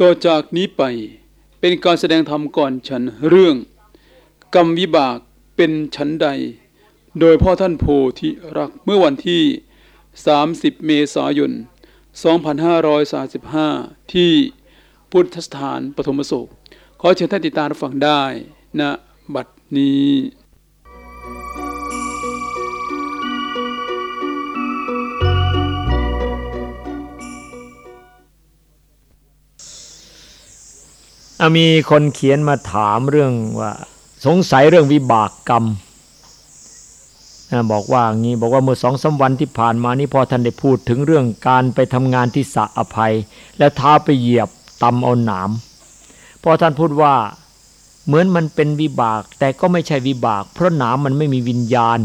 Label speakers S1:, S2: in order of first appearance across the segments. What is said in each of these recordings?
S1: ต่อจากนี้ไปเป็นการแสดงธรรมก่อนฉันเรื่อง กรรมวิบากเป็นฉันใด โดยพ่อท่านโพธิรักเมื่อวันที่ 30 เมษายน 2535 ที่พุทธสถานปฐมโศกขอเชิญท่านติดตามฟังได้ณนะบัดนี้
S2: มีคนเขียนมาถามเรื่องว่า สงสัยเรื่องวิบากกรรมอะบอกว่างี้บอกว่าเมื่อสองสาวันที่ผ่านมานี้พอท่านได้พูดถึงเรื่องการไปทำงานที่สะอภัย แล้วเท้าไปเหยียบตำเอาหนามพอท่านพูดว่าเหมือนมันเป็นวิบาก แต่ก็ไม่ใช่วิบาก เพราะหนามมันไม่มีวิญญาณ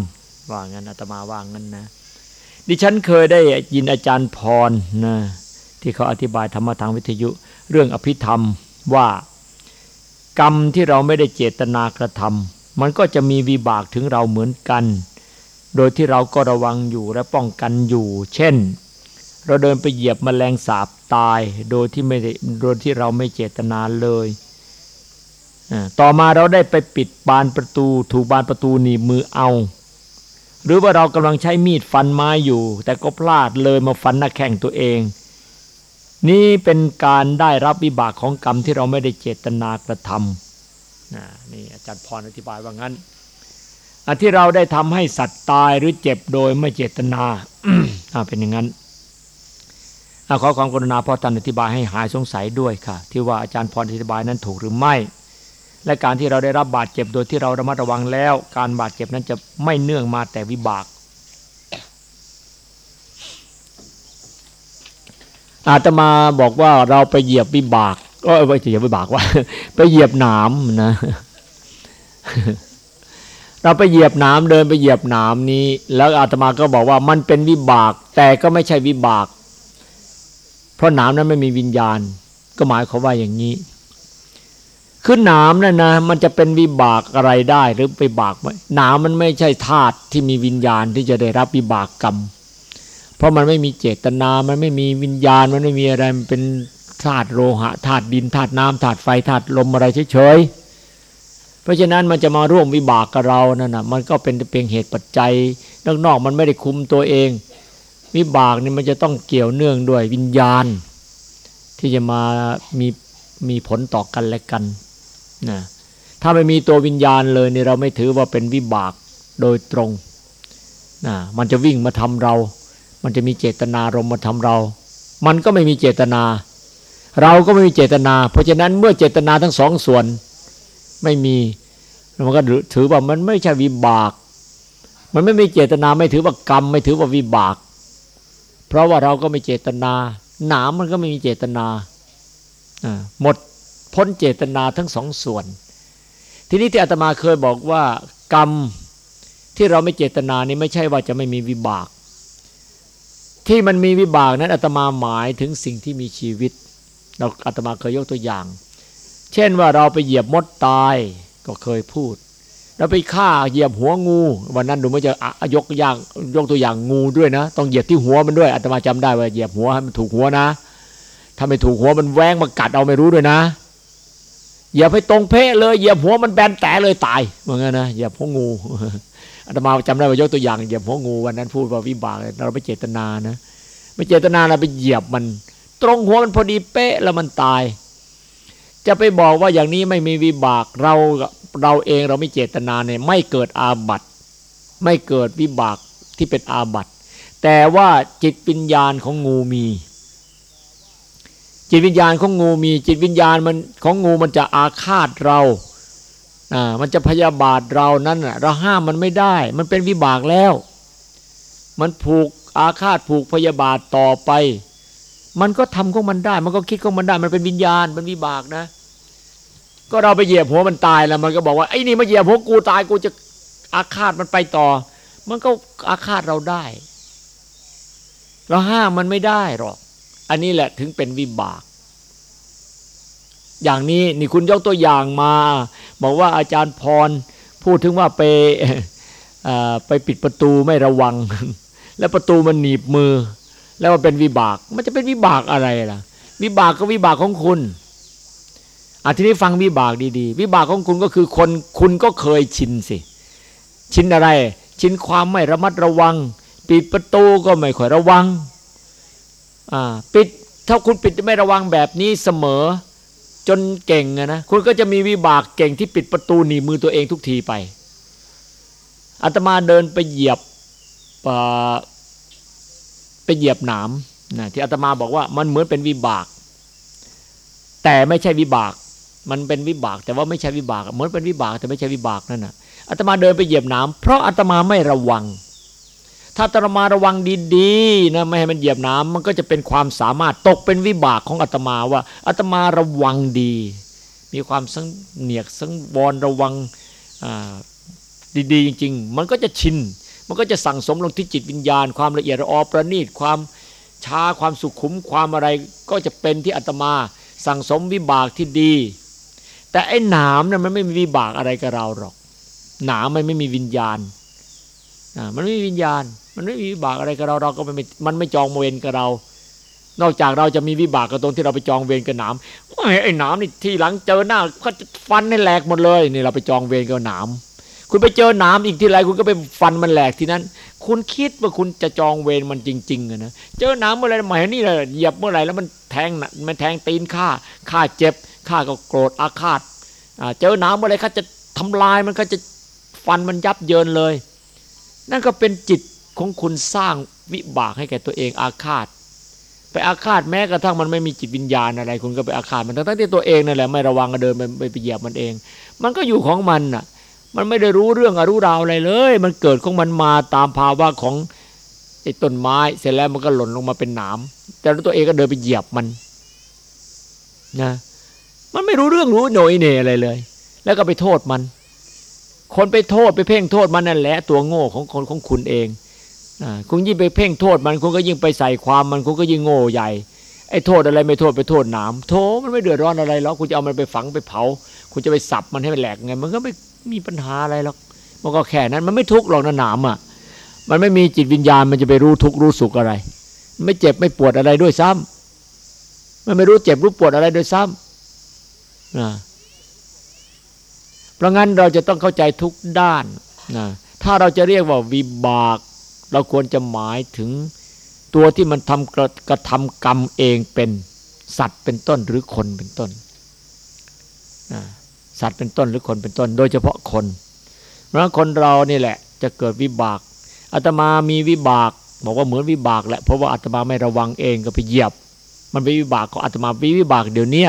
S2: ว่างั้นอาตมาว่างั้นนะ ดิฉันเคยได้ยินอาจารย์พรนะที่เขาอธิบายธรรมทางวิทยุ เรื่องอภิธรรมว่า กรรมที่เราไม่ได้เจตนากระทำมันก็จะมีวิบากถึงเราเหมือนกัน โดยที่เราก็ระวังอยู่และป้องกันอยู่ เช่น เราเดินไปเหยียบมแมลงสาบตาย โดยที่ไม่โดยที่เราไม่เจตนาเลยต่อมาเราได้ไปปิดบานประตู ถูกบานประตูหนีมือเอา หรือว่าเรากำลังใช้มีดฟันไม้อยู่ แต่ก็พลาดเลยมาฟันหน้าแข้งตัวเอง นี่เป็นการได้รับวิบากของกรรมที่เราไม่ได้เจตนากระทำนี่อาจารย์พรอธิบายว่างั้นอันที่เราได้ทำให้สัตว์ตายหรือเจ็บโดยไม่เจตนาเป็นอย่างนั้นขอความกรุณาพ่อท่านอธิบายให้หายสงสัยด้วยค่ะ ที่ว่าอาจารย์พรอธิบายนั้นถูกหรือไม่ และการที่เราได้รับบาดเจ็บโดยที่เราระมัดระวังแล้ว การบาดเจ็บนั้นจะไม่เนื่องมาแต่วิบาก อาตมาบอกว่าเราไปเหยียบวิบาก ก็ไปเหยียบวิบากว่า ไปเหยียบหนามนะ เราไปเหยียบหนามเดินไปเหยียบหนามนี้ แล้วอาตมาก็บอกว่ามันเป็นวิบาก แต่ก็ไม่ใช่วิบาก เพราะหนามนั้นไม่มีวิญญาณ ก็หมายความว่าอย่างนี้คือหนามนั่นนะมันจะเป็นวิบากอะไรได้หรือไปบากไหมหนามมันไม่ใช่ธาตุที่มีวิญญาณที่จะได้รับวิบากกรรม เพราะมันไม่มีเจตนา มันไม่มีวิญญาณ มันไม่มีอะไร มันเป็นธาตุโลหะ ธาตุดิน ธาตุน้ำธาตุไฟ ธาตุลมอะไรเฉยๆ เพราะฉะนั้นมันจะมาร่วมวิบากกับเรานั่นนะมันก็เป็นเพียงเหตุปัจจัย นอกๆ มันไม่ได้คุมตัวเอง วิบากนี่มันจะต้องเกี่ยวเนื่องด้วยวิญญาณ ที่จะมามีมีผลต่อกันและกันนะถ้าไม่มีตัววิญญาณเลยเนี่ยเราไม่ถือว่าเป็นวิบากโดยตรงนะมันจะวิ่งมาทำเรา มันจะมีเจตนารมมาทำเรา มันก็ไม่มีเจตนา เราก็ไม่มีเจตนา เพราะฉะนั้นเมื่อเจตนาทั้งสองส่วนไม่มีมันก็ถือว่ามันไม่ใช่วิบาก มันไม่มีเจตนาไม่ถือว่ากรรม ไม่ถือว่าวิบาก เพราะว่าเราก็ไม่เจตนา หนามมันก็ไม่มีเจตนาหมดพ้นเจตนาทั้งสองส่วน ทีนี้ที่อาตมาเคยบอกว่ากรรมที่เราไม่เจตนานี่ไม่ใช่ว่าจะไม่มีวิบาก ที่มันมีวิบากนั้นอาตมาหมายถึงสิ่งที่มีชีวิต เราอาตมาเคยยกตัวอย่าง เช่นว่าเราไปเหยียบมดตายก็เคยพูดเราไปฆ่าเหยียบหัวงู วันนั้นดูไม่จะยกอย่างยกตัวอย่างงูด้วยนะ ต้องเหยียบที่หัวมันด้วยอาตมาจำได้ว่าเหยียบหัวให้มันถูกหัวนะ ถ้าไม่ถูกหัวมันแหวงมากัดเอาไม่รู้ด้วยนะอย่าไปตรงเพะเลยเหยียบหัวมันแบนแต่เลยตายเหมือนกันนะเหยียบหัวงู อาตมาจำได้ว่ายกตัวอย่างเหยียบหัวงูวันนั้นพูดว่าวิบากเราไม่เจตนานะไม่เจตนาเราไปเหยียบมัน ตรงหัวมันพอดีเป๊ะแล้วมันตาย จะไปบอกว่าอย่างนี้ไม่มีวิบากเราเราเองเราไม่เจตนาเนี่ยไม่เกิดอาบัตไม่เกิดวิบากที่เป็นอาบัตแต่ว่าจิตวิญญาณของงูมี จิตวิญญาณของงูมี จิตวิญญาณมันของงูมันจะอาฆาตเรา อ่ามันจะพยาบาทเรานั้นเราห้ามมันไม่ได้ มันเป็นวิบากแล้ว มันผูกอาฆาตผูกพยาบาทต่อไป มันก็ทำของมันได้ มันก็คิดของมันได้ มันเป็นวิญญาณเป็นวิบากนะ ก็เราไปเหยียบหัวมันตายแล้วมันก็บอกว่าไอ้นี่มาเหยียบหัวกูตายกูจะอาฆาตมันไปต่อ มันก็อาฆาตเราได้ เราห้ามมันไม่ได้หรอก อันนี้แหละถึงเป็นวิบาก อย่างนี้นี่คุณยกตัวอย่างมา บอกว่าอาจารย์พรพูดถึงว่าไปไปปิดประตูไม่ระวัง แล้วประตูมันหนีบมือ แล้วมันเป็นวิบาก มันจะเป็นวิบากอะไรล่ะ วิบากก็วิบากของคุณอาทีนี้ฟังวิบากดีๆ วิบากของคุณก็คือคนคุณก็เคยชินสิ ชินอะไร ชินความไม่ระมัดระวัง ปิดประตูก็ไม่ค่อยระวัง อ่า ปิด ถ้าคุณปิดไม่ระวังแบบนี้เสมอ จนเก่งนะคุณก็จะมีวิบากเก่งที่ปิดประตูหนีมือตัวเองทุกทีไปอาตมาเดินไปเหยียบไปเหยียบหนามนะที่อาตมาบอกว่ามันเหมือนเป็นวิบาก แต่ไม่ใช่วิบาก มันเป็นวิบาก แต่ว่าไม่ใช่วิบาก เหมือนเป็นวิบากแต่ไม่ใช่วิบากนั่นนะอาตมาเดินไปเหยียบหนามเพราะอาตมาไม่ระวัง ถ้าอาตมาระวังดีๆนะไม่ให้มันเหยียบน้ำมันก็จะเป็นความสามารถตกเป็นวิบากของอาตมาว่าอาตมาระวังดี มีความสังเนียกสังวรระวังดีๆจริง ๆ มันก็จะชิน มันก็จะสั่งสมลงที่จิตวิญญาณ ความละเอียดออประณีตความช้าความสุขุมความอะไรก็จะเป็นที่อาตมาสั่งสมวิบากที่ดี แต่ไอ้หนามเนี่ยมันไม่มีวิบากอะไรกับเราหรอก หนามมันไม่มีวิญญาณมันไม่มีวิญญาณ มันไม่มีวิบากอะไรกับเราเราก็ไม่มันไม่จองเวรกับเรา นอกจากเราจะมีวิบากกับตรงที่เราไปจองเวรกับหนามไอ้หนามนี่ที่หลังเจอหน้าก็ฟันให้แหลกหมดเลยนี่เราไปจองเวรกับหนามคุณไปเจอหน้ำอีกทีไรคุณก็ไปฟันมันแหลกทีนั้น คุณคิดว่าคุณจะจองเวรมันจริงๆนะเจอหน้ำเมื่อไรหมายนี่เลยเหยียบเมื่อไรแล้วมันแทงมันแทงตีนข้าข้าเจ็บข้าก็โกรธอาฆาตเจอหน้ำเมื่อไรข้าจะทำลายมันข้าจะฟันมันยับเยินเลย นั่นก็เป็นจิต ของคุณสร้างวิบากให้แก่ตัวเองอาฆาต ไปอาฆาตแม้กระทั่งมันไม่มีจิตวิญญาณอะไร คุณก็ไปอาฆาตมันทั้งที่ตัวเองนั่นแหละไม่ระวังก็เดินไปไปเหยียบมันเอง มันก็อยู่ของมันน่ะ มันไม่ได้รู้เรื่องอรู้ราวอะไรเลย มันเกิดของมันมาตามภาวะของไอ้ต้นไม้เสร็จแล้วมันก็หล่นลงมาเป็นหนามแต่ตัวเองก็เดินไปเหยียบมันนะมันไม่รู้เรื่องรู้โหนยเนอะไรเลย แล้วก็ไปโทษมัน คนไปโทษไปเพ่งโทษมันนั่นแหละตัวโง่ของคนของคุณเอง คุณยิ่งไปเพ่งโทษมันคุณก็ยิ่งไปใส่ความมันคุณก็ยิ่งโง่ใหญ่ไอ้โทษอะไรไม่โทษไปโทษหนามโถมันไม่เดือดร้อนอะไรหรอกคุณจะเอามันไปฝังไปเผา คุณจะไปสับมันให้มันแหลกไง มันก็ไม่มีปัญหาอะไรหรอกมันก็แค่นั้นมันไม่ทุกข์หรอกนะหนามอะ มันไม่มีจิตวิญญาณมันจะไปรู้ทุกข์รู้สุขอะไร ไม่เจ็บไม่ปวดอะไรด้วยซ้ำมันไม่รู้เจ็บรู้ปวดอะไรด้วยซ้ำนะเพราะงั้นเราจะต้องเข้าใจทุกด้านนะถ้าเราจะเรียกว่าวิบาก เราควรจะหมายถึงตัวที่มันทำกระกระทำกรรมเองเป็นสัตว์เป็นต้นหรือคนเป็นต้นสัตว์เป็นต้นหรือคนเป็นต้น โดยเฉพาะคน เพราะคนเรานี่แหละ จะเกิดวิบากอาตมามีวิบาก บอกว่าเหมือนวิบากแหละเพราะว่าอาตมาไม่ระวังเองก็ไปเหยียบ มันเป็นวิบากของอาตมาวิวิบากเดี๋ยวนี้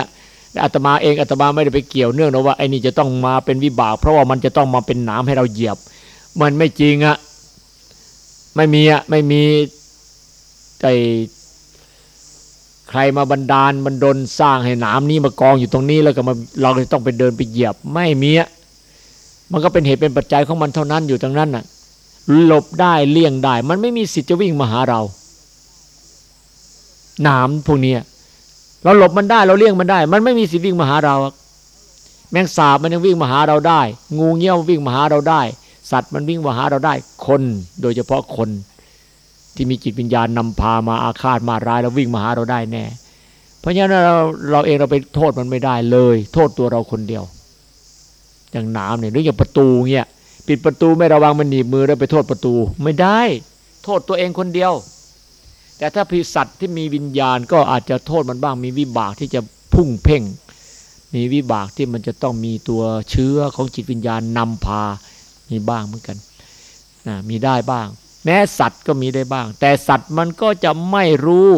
S2: อาตมาเองอาตมาไม่ได้ไปเกี่ยวเนื่องนะว่าไอ้นี่จะต้องมาเป็นวิบาก เพราะว่ามันจะต้องมาเป็นน้ำให้เราเหยียบ มันไม่จริงอะ ไม่มีอะไม่มีใครมาบันดาลบันดลสร้างให้หนามนี้มากองอยู่ตรงนี้แล้วก็มาเราต้องไปเดินไปเหยียบ ไม่มีอะมันก็เป็นเหตุเป็นปัจจัยของมันเท่านั้นอยู่ตรงนั้นน่ะหลบได้เลี่ยงได้ มันไม่มีสิทธิ์จะวิ่งมาหาเราหนามพวกนี้เราหลบมันได้เราเลี่ยงมันได้ มันไม่มีสิทธิ์วิ่งมาหาเรา แมงสาบมันยังวิ่งมาหาเราได้ งูเงี้ยววิ่งมาหาเราได้ สัตว์มันวิ่งมาหาเราได้คน โดยเฉพาะคนที่มีจิตวิญญาณนำพามาอาฆาตมาร้ายแล้ววิ่งมาหาเราได้แน่ เพราะฉะนั้นเราเราเองเราไปโทษมันไม่ได้เลย โทษตัวเราคนเดียว อย่างน้ำเนี่ยหรืออย่างประตูเงี้ยปิดประตูไม่ระวังมันหนีบมือแล้วไปโทษประตูไม่ได้ โทษตัวเองคนเดียว แต่ถ้าพิสัตว์ที่มีวิญญาณก็อาจจะโทษมันบ้าง มีวิบากที่จะพุ่งเพ่ง มีวิบากที่มันจะต้องมีตัวเชื้อของจิตวิญญาณนำพา มีบ้างเหมือนกันนะมีได้บ้าง แม้สัตว์ก็มีได้บ้าง แต่สัตว์มันก็จะไม่รู้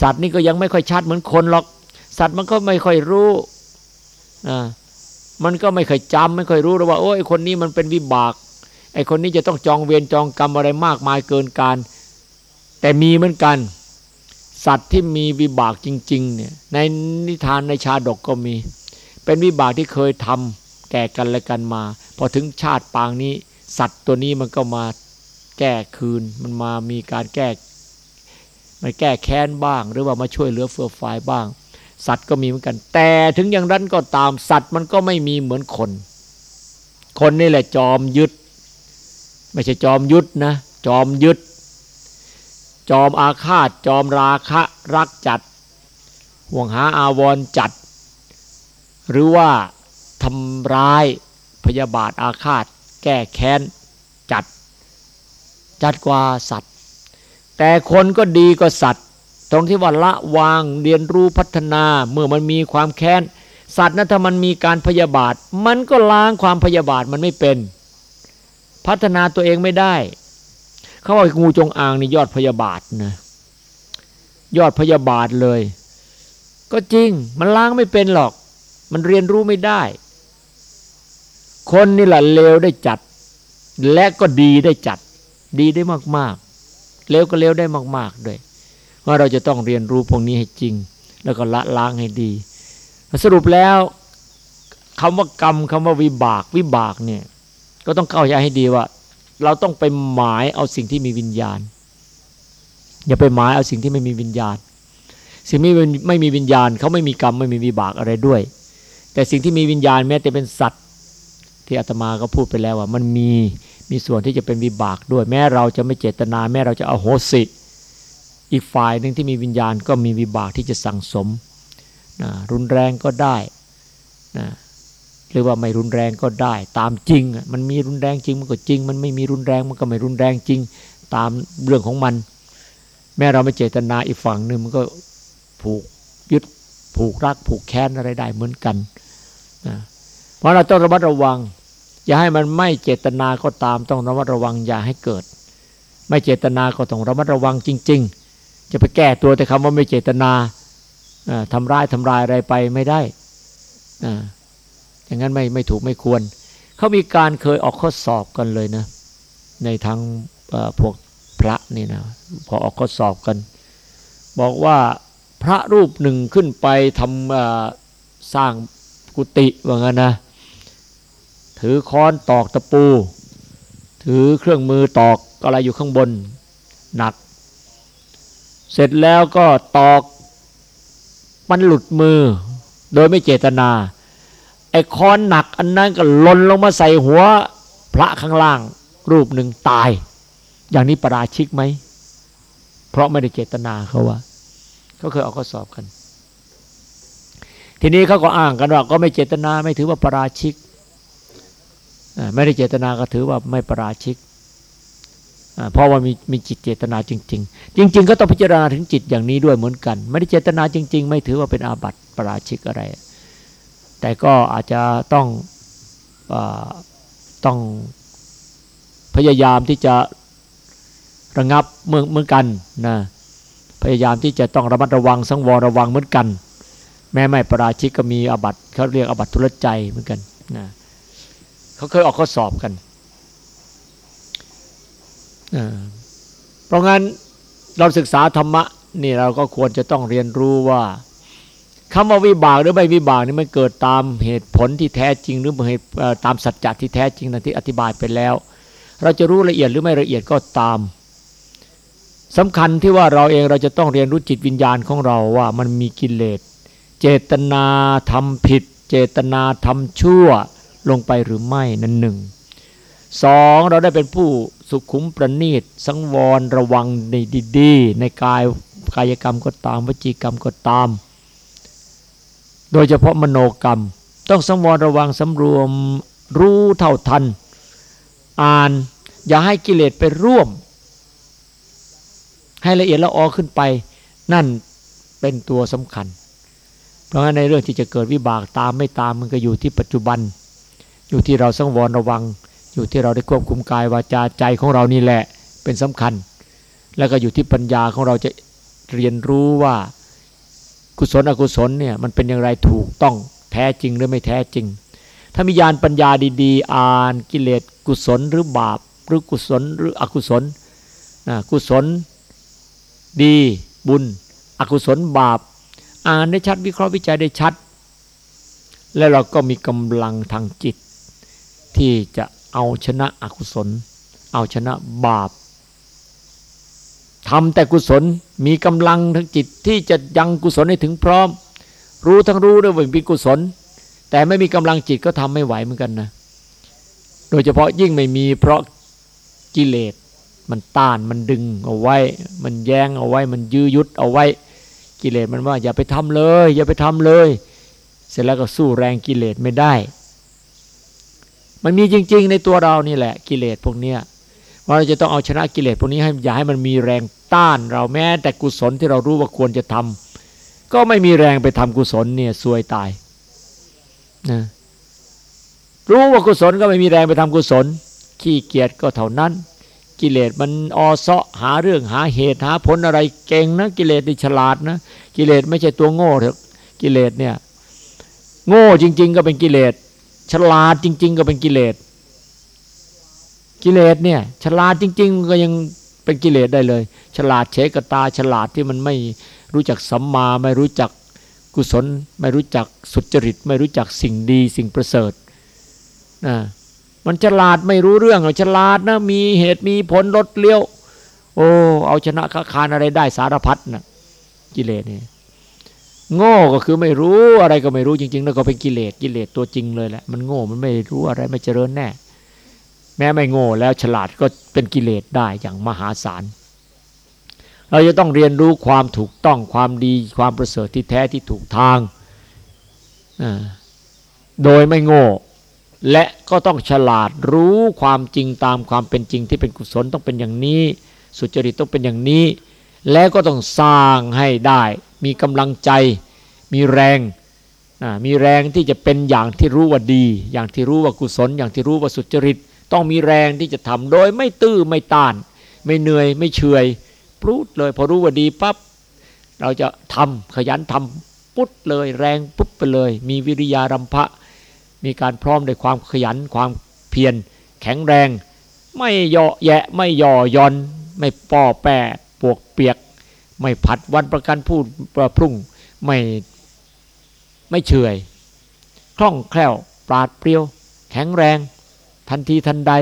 S2: สัตว์นี่ก็ยังไม่ค่อยชัดเหมือนคนหรอก สัตว์มันก็ไม่ค่อยรู้นะมันก็ไม่เคยจำไม่ค่อยรู้หรอกว่าโอ้ยคนนี้มันเป็นวิบาก ไอ้คนนี้จะต้องจองเวรจองกรรมอะไรมากมายเกินการ แต่มีเหมือนกัน สัตว์ที่มีวิบากจริง ๆ เนี่ย ในนิทานในชาดกก็มี เป็นวิบากที่เคยทำแก่กันและกันมา พอถึงชาติปางนี้ สัตว์ตัวนี้มันก็มาแก้คืน มันมามีการแก้ มันแก้แค้นบ้าง หรือว่ามาช่วยเหลือเฟื่อฟายบ้าง สัตว์ก็มีเหมือนกัน แต่ถึงอย่างนั้นก็ตามสัตว์มันก็ไม่มีเหมือนคน คนนี่แหละจอมยึด ไม่ใช่จอมยุดนะ จอมยึด จอมอาฆาต จอมราคะรักจัด ห่วงหาอาวรจัด หรือว่าทำร้าย พยาบาทอาฆาต แก้แค้น จัด จัดกว่าสัตว์ แต่คนก็ดีกว่าสัตว์ ตรงที่ว่าละวางเรียนรู้พัฒนาเมื่อมันมีความแค้น สัตว์นั้นถ้ามันมีการพยาบาท มันก็ล้างความพยาบาทมันไม่เป็น พัฒนาตัวเองไม่ได้ เขาว่างูจงอางนี่ยอดพยาบาทนะยอดพยาบาทเลย ก็จริงมันล้างไม่เป็นหรอก มันเรียนรู้ไม่ได้ คนนี่แหละเลวได้จัด และก็ดีได้จัด ดีได้มากๆ เลวก็เลวได้มาก ๆ ด้วย ว่าเราจะต้องเรียนรู้พวกนี้ให้จริง แล้วก็ละล้างให้ดี สรุปแล้วคำว่ากรรมคำว่าวิบากวิบากเนี่ยก็ต้องเข้าใจให้ดีว่า เราต้องไปหมายเอาสิ่งที่มีวิญญาณ อย่าไปหมายเอาสิ่งที่ไม่มีวิญญาณ สิ่งที่ไม่มีวิญญาณเขาไม่มีกรรมไม่มีวิบากอะไรด้วย แต่สิ่งที่มีวิญญาณแม้แต่เป็นสัตว์ ที่อาตมาก็พูดไปแล้วว่ามันมีมีส่วนที่จะเป็นวิบากด้วย แม้เราจะไม่เจตนา แม้เราจะอโหสิ อีกฝ่ายหนึ่งที่มีวิญญาณก็มีวิบากที่จะสั่งสมนะรุนแรงก็ได้นะหรือว่าไม่รุนแรงก็ได้ ตามจริง มันมีรุนแรงจริงมันก็จริง มันไม่มีรุนแรงมันก็ไม่รุนแรงจริงตามเรื่องของมัน แม้เราไม่เจตนาอีกฝั่งหนึ่งมันก็ผูกยึดผูกรักผูกแค้นอะไรได้เหมือนกันนะเพราะเราต้องระมัดระวัง อย่าให้มันไม่เจตนาก็ตามต้องระมัดระวังอย่าให้เกิด ไม่เจตนาก็ต้องระมัดระวังจริง ๆ จะไปแก้ตัวแต่คำว่าไม่เจตนาทำร้ายทำลายอะไรไปไม่ได้อย่างนั้นไม่ไม่ถูกไม่ควร เขามีการเคยออกข้อสอบกันเลยนะ ในทางพวกพระนี่นะพอออกข้อสอบกัน บอกว่าพระรูปหนึ่งขึ้นไปทำสร้างกุฏิว่างั้นนะ ถือค้อนตอกตะปู ถือเครื่องมือตอกอะไรอยู่ข้างบนหนัก เสร็จแล้วก็ตอกมันหลุดมือ โดยไม่เจตนาไอ้ค้อนหนักอันนั้นก็หล่นลงมาใส่หัวพระข้างล่าง รูปหนึ่งตาย อย่างนี้ประราชิกไหม เพราะไม่ได้เจตนาเขาว่าเขาเคยเอาข้อสอบกัน ทีนี้เขาก็อ้างกันว่าก็ไม่เจตนาไม่ถือว่าประราชิก ไม่ได้เจตนาก็ถือว่าไม่ประราชิกเพราะว่ามีมีจิตเจตนาจริง ๆ จริง ๆ ก็ต้องพิจารณาถึงจิตอย่างนี้ด้วยเหมือนกัน ไม่ได้เจตนาจริง ๆ ไม่ถือว่าเป็นอาบัติประราชิกอะไร แต่ก็อาจจะต้องอต้องพยายามที่จะระงับเมืองเหมือนกันนะพยายามที่จะต้องระมัดระวังสังวรระวังเหมือนกัน แม้ไม่ปราชิกก็มีอาบัติเขาเรียกอาบัติทุลใจเหมือนกันนะ เขาเคยออกข้อสอบกัน เพราะงั้นเราศึกษาธรรมะนี่เราก็ควรจะต้องเรียนรู้ว่าคำว่าวิบากหรือไม่วิบากนี่มันเกิดตามเหตุผลที่แท้จริง หรือเหตุตามสัจจะที่แท้จริงนั่นที่อธิบายไปแล้ว เราจะรู้ละเอียดหรือไม่ละเอียดก็ตามสำคัญที่ว่าเราเองเราจะต้องเรียนรู้จิตวิญญาณของเราว่ามันมีกิเลส เจตนาทำผิด เจตนาทำชั่ว ลงไปหรือไม่นั่นหนึ่งสองเราได้เป็นผู้สุขุมประณีตสังวรระวังในดีๆในกายกายกรรมก็ตามวจีกรรมก็ตาม โดยเฉพาะมโนกรรม ต้องสังวรระวังสำรวมรู้เท่าทัน อ่านอย่าให้กิเลสไปร่วม ให้ละเอียดละออขึ้นไป นั่นเป็นตัวสำคัญ เพราะงั้นในเรื่องที่จะเกิดวิบากตามไม่ตามมันก็อยู่ที่ปัจจุบัน อยู่ที่เราสังวรระวัง อยู่ที่เราได้ควบคุมกายวาจาใจของเรานี่แหละเป็นสำคัญ แล้วก็อยู่ที่ปัญญาของเราจะเรียนรู้ว่ากุศลอกุศลเนี่ยมันเป็นอย่างไรถูกต้องแท้จริงหรือไม่แท้จริง ถ้ามีญาณปัญญาดีๆ อ่านกิเลสกุศลหรือบาป หรือกุศลหรืออกุศลนะกุศลดีบุญ อกุศลบาป อ่านได้ชัดวิเคราะห์วิจัยได้ชัด และเราก็มีกำลังทางจิต ที่จะเอาชนะอกุศล เอาชนะบาปทำแต่กุศลมีกำลังทั้งจิตที่จะยังกุศลให้ถึงพร้อม รู้ทั้งรู้ด้วยว่าเป็นกุศล แต่ไม่มีกำลังจิตก็ทำไม่ไหวเหมือนกันนะโดยเฉพาะยิ่งไม่มีเพราะกิเลสมันต้านมันดึงเอาไว้ มันแย้งเอาไว้ มันยื้อยุดเอาไว้ กิเลสมันว่าอย่าไปทำเลย อย่าไปทำเลย เสร็จแล้วก็สู้แรงกิเลสไม่ได้ มันมีจริง ๆ ในตัวเรานี่แหละกิเลสพวกเนี้ยว่าเราจะต้องเอาชนะกิเลสพวกนี้ให้อย่าให้มันมีแรงต้านเราแม้ แต่กุศลที่เรารู้ว่าควรจะทำก็ไม่มีแรงไปทำกุศลเนี่ยซวยตายนะรู้ว่ากุศลก็ไม่มีแรงไปทำกุศล ขี้เกียจก็เท่านั้น กิเลสมันอเซาะหาเรื่องหาเหตุหาผลอะไรเก่งนะ กิเลสนี่ฉลาดนะ กิเลสไม่ใช่ตัวโง่เถอะกิเลสเนี่ย โง่จริง ๆ ก็เป็นกิเลส ฉลาดจริง ๆ ก็เป็นกิเลส กิเลสเนี่ย ฉลาดจริง ๆ ก็ยังเป็นกิเลสได้เลย ฉลาดเฉกตา ฉลาดที่มันไม่รู้จักสัมมาไม่รู้จักกุศล ไม่รู้จักสุจริต ไม่รู้จักสิ่งดี สิ่งประเสริฐนะมันฉลาดไม่รู้เรื่องฉลาดนะมีเหตุมีผลลดเลี้ยว โอ้เอาชนะค้าคานอะไรได้สารพัดนะกิเลสเนี่ย โง่ก็คือไม่รู้อะไรก็ไม่รู้จริงๆ แล้วก็เป็นกิเลสกิเลสตัวจริงเลยแหละมันโง่มันไม่รู้อะไรไม่เจริญแน่ แม้ไม่โง่แล้วฉลาดก็เป็นกิเลสได้อย่างมหาศาล เราจะต้องเรียนรู้ความถูกต้องความดีความประเสริฐที่แท้ที่ถูกทางโดยไม่โง่ และก็ต้องฉลาดรู้ความจริงตามความเป็นจริงที่เป็นกุศลต้องเป็นอย่างนี้ สุจริตต้องเป็นอย่างนี้ แล้วก็ต้องสร้างให้ได้ มีกำลังใจ มีแรงมีแรงที่จะเป็นอย่างที่รู้ว่าดี อย่างที่รู้ว่ากุศล อย่างที่รู้ว่าสุจริต ต้องมีแรงที่จะทำโดยไม่ตื้อไม่ต้าน ไม่เหนื่อยไม่เฉยปลุดเลยพอรู้ว่าดีปั๊บเราจะทำขยันทำปุ๊ดเลยแรงปุ๊บไปเลย มีวิริยารำพะมีการพร้อมด้วยความขยันความเพียรแข็งแรง ไม่ย่อแยะไม่ย่อย่อน ไม่ป้อแปะปวกเปียก ไม่ผัดวันประกันพูดประพรุ่งไม่ไม่เฉยคล่องแคล่ว ปราดเปรียว แข็งแรง ทันทีทันใด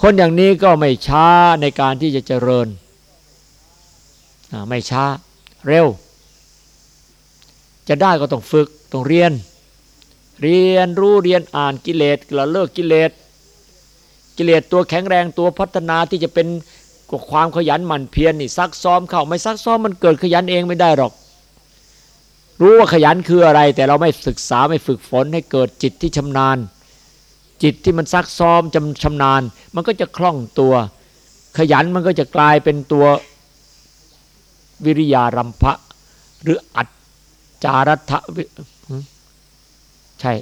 S2: คนอย่างนี้ก็ไม่ช้าในการที่จะเจริญ ไม่ช้าเร็ว จะได้ก็ต้องฝึกต้องเรียน เรียนรู้เรียนอ่านกิเลสละเลิกกิเลสกิเลสตัวแข็งแรงตัวพัฒนาที่จะเป็น ความขยันหมั่นเพียรนี่ซักซ้อมเข้าไม่ซักซ้อมมันเกิดขยันเองไม่ได้หรอก รู้ว่าขยันคืออะไร แต่เราไม่ศึกษาไม่ฝึกฝนให้เกิดจิตที่ชำนาญ จิตที่มันซักซ้อมจำชำนาญ มันก็จะคล่องตัว ขยันมันก็จะกลายเป็นตัววิริยารัมภะหรืออัจจารัฐใช่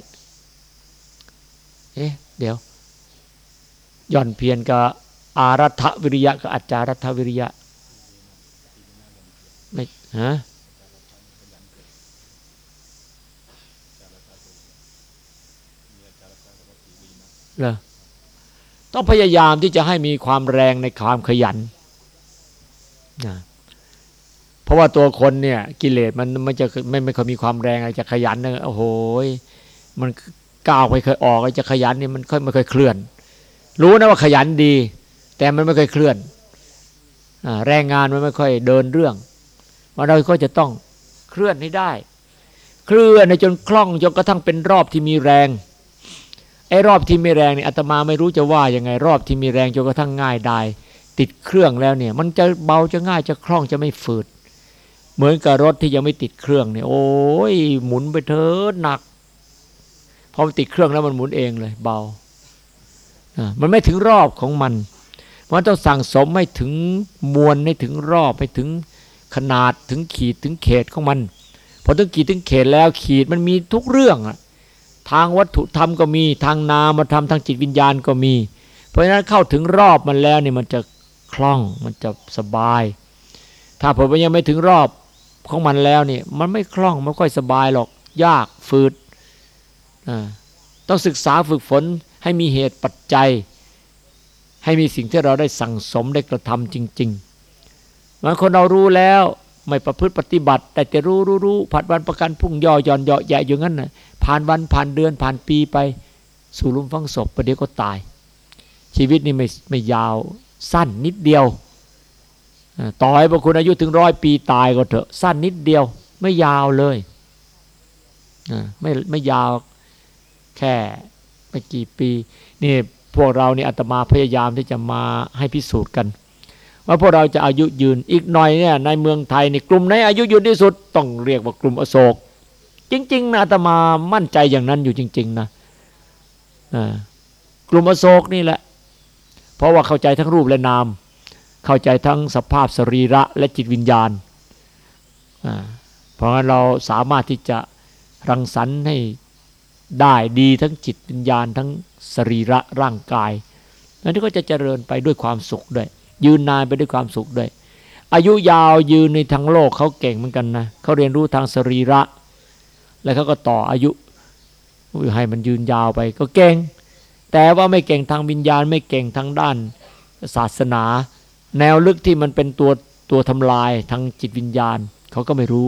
S2: เอ๊ะเดี๋ยวย่อนเพียนกับ อารัฐวิริยะกับอาจารัฐวิริยะไม่ฮะเหรอต้องพยายามที่จะให้มีความแรงในความขยันนะเพราะว่าตัวคนเนี่ย กิเลสมันมันจะไม่ไม่เคยมีความแรงอะไรจะขยันนะโอ้โหมันก้าวไปเคยออกจะขยันนี่มันค่อยไม่เคยเคลื่อน รู้นะว่าขยันดี แต่มันไม่ค่อยเคลื่อนแรงงานมันไม่ค่อยเดินเรื่องว่าเราก็จะต้องเคลื่อนให้ได้ เคลื่อนจนคล่องจนกระทั่งเป็นรอบที่มีแรง ไอ้รอบที่มีแรงเนี่ยอาตมาไม่รู้จะว่ายังไง รอบที่มีแรงจนกระทั่งง่ายได้ติดเครื่องแล้วเนี่ย มันจะเบาจะง่ายจะคล่องจะไม่ฝืด เหมือนกับรถที่ยังไม่ติดเครื่องเนี่ย โอ้ยหมุนไปเถอะหนักพอติดเครื่องแล้วมันหมุนเองเลย เบา มันไม่ถึงรอบของมัน มันต้องสั่งสมให้ถึงมวลให้ถึงรอบให้ถึงขนาดถึงขีดถึงเขตของมันพอถึงขีดถึงเขตแล้วขีดมันมีทุกเรื่องอะทางวัตถุธรรมก็มีทางนามธรรมทางจิตวิญญาณก็มี เพราะฉะนั้นเข้าถึงรอบมันแล้วนี่มันจะคล่องมันจะสบาย ถ้าผมยังไม่ถึงรอบของมันแล้วนี่มันไม่คล่องไม่ค่อยสบายหรอกยากฝืดต้องศึกษาฝึกฝนให้มีเหตุปัจจัย ให้มีสิ่งที่เราได้สั่งสมได้กระทำจริงๆบางคนเรารู้แล้วไม่ประพฤติปฏิบัติ แต่จะรู้รู้รู้ผัดวันประกันพุ่งย่อย่อนย่อแย่อยู่งั้นนะผ่านวันผ่านเดือนผ่านปีไป สู่ลุมฟังศพประเดี๋ยวก็ตาย ชีวิตนี่ไม่ไม่ยาวสั้นนิดเดียวต่อให้บางคนอายุถึงร้อยปีตายก็เถอะสั้นนิดเดียว ไม่ยาวเลยไม่ไม่ยาวแค่ไม่กี่ปีนี่ พวกเรานี่อาตมาพยายามที่จะมาให้พิสูจน์กัน ว่าพวกเราจะอายุยืนอีกหน่อยเนี่ยในเมืองไทยนี่กลุ่มไหนอายุยืนที่สุดต้องเรียกว่ากลุ่มอโศก จริงๆนะอาตมามั่นใจอย่างนั้นอยู่จริง ๆนะกลุ่มอโศกนี่แหละ เพราะว่าเข้าใจทั้งรูปและนาม เข้าใจทั้งสภาพสรีระและจิตวิญญาณเพราะงั้นเราสามารถที่จะรังสรรค์ให้ได้ดีทั้งจิตวิญญาณทั้ง สรีระร่างกายนั้นก็จะเจริญไปด้วยความสุขด้วย ยืนนานไปด้วยความสุขด้วย อายุยาวยืนในทางโลกเขาเก่งเหมือนกันนะเขาเรียนรู้ทางสรีระ แล้วเขาก็ต่ออายุให้มันยืนยาวไปก็เก่ง แต่ว่าไม่เก่งทางวิญญาณ ไม่เก่งทางด้านศาสนา แนวลึกที่มันเป็นตัวตัวทำลายทางจิตวิญญาณเขาก็ไม่รู้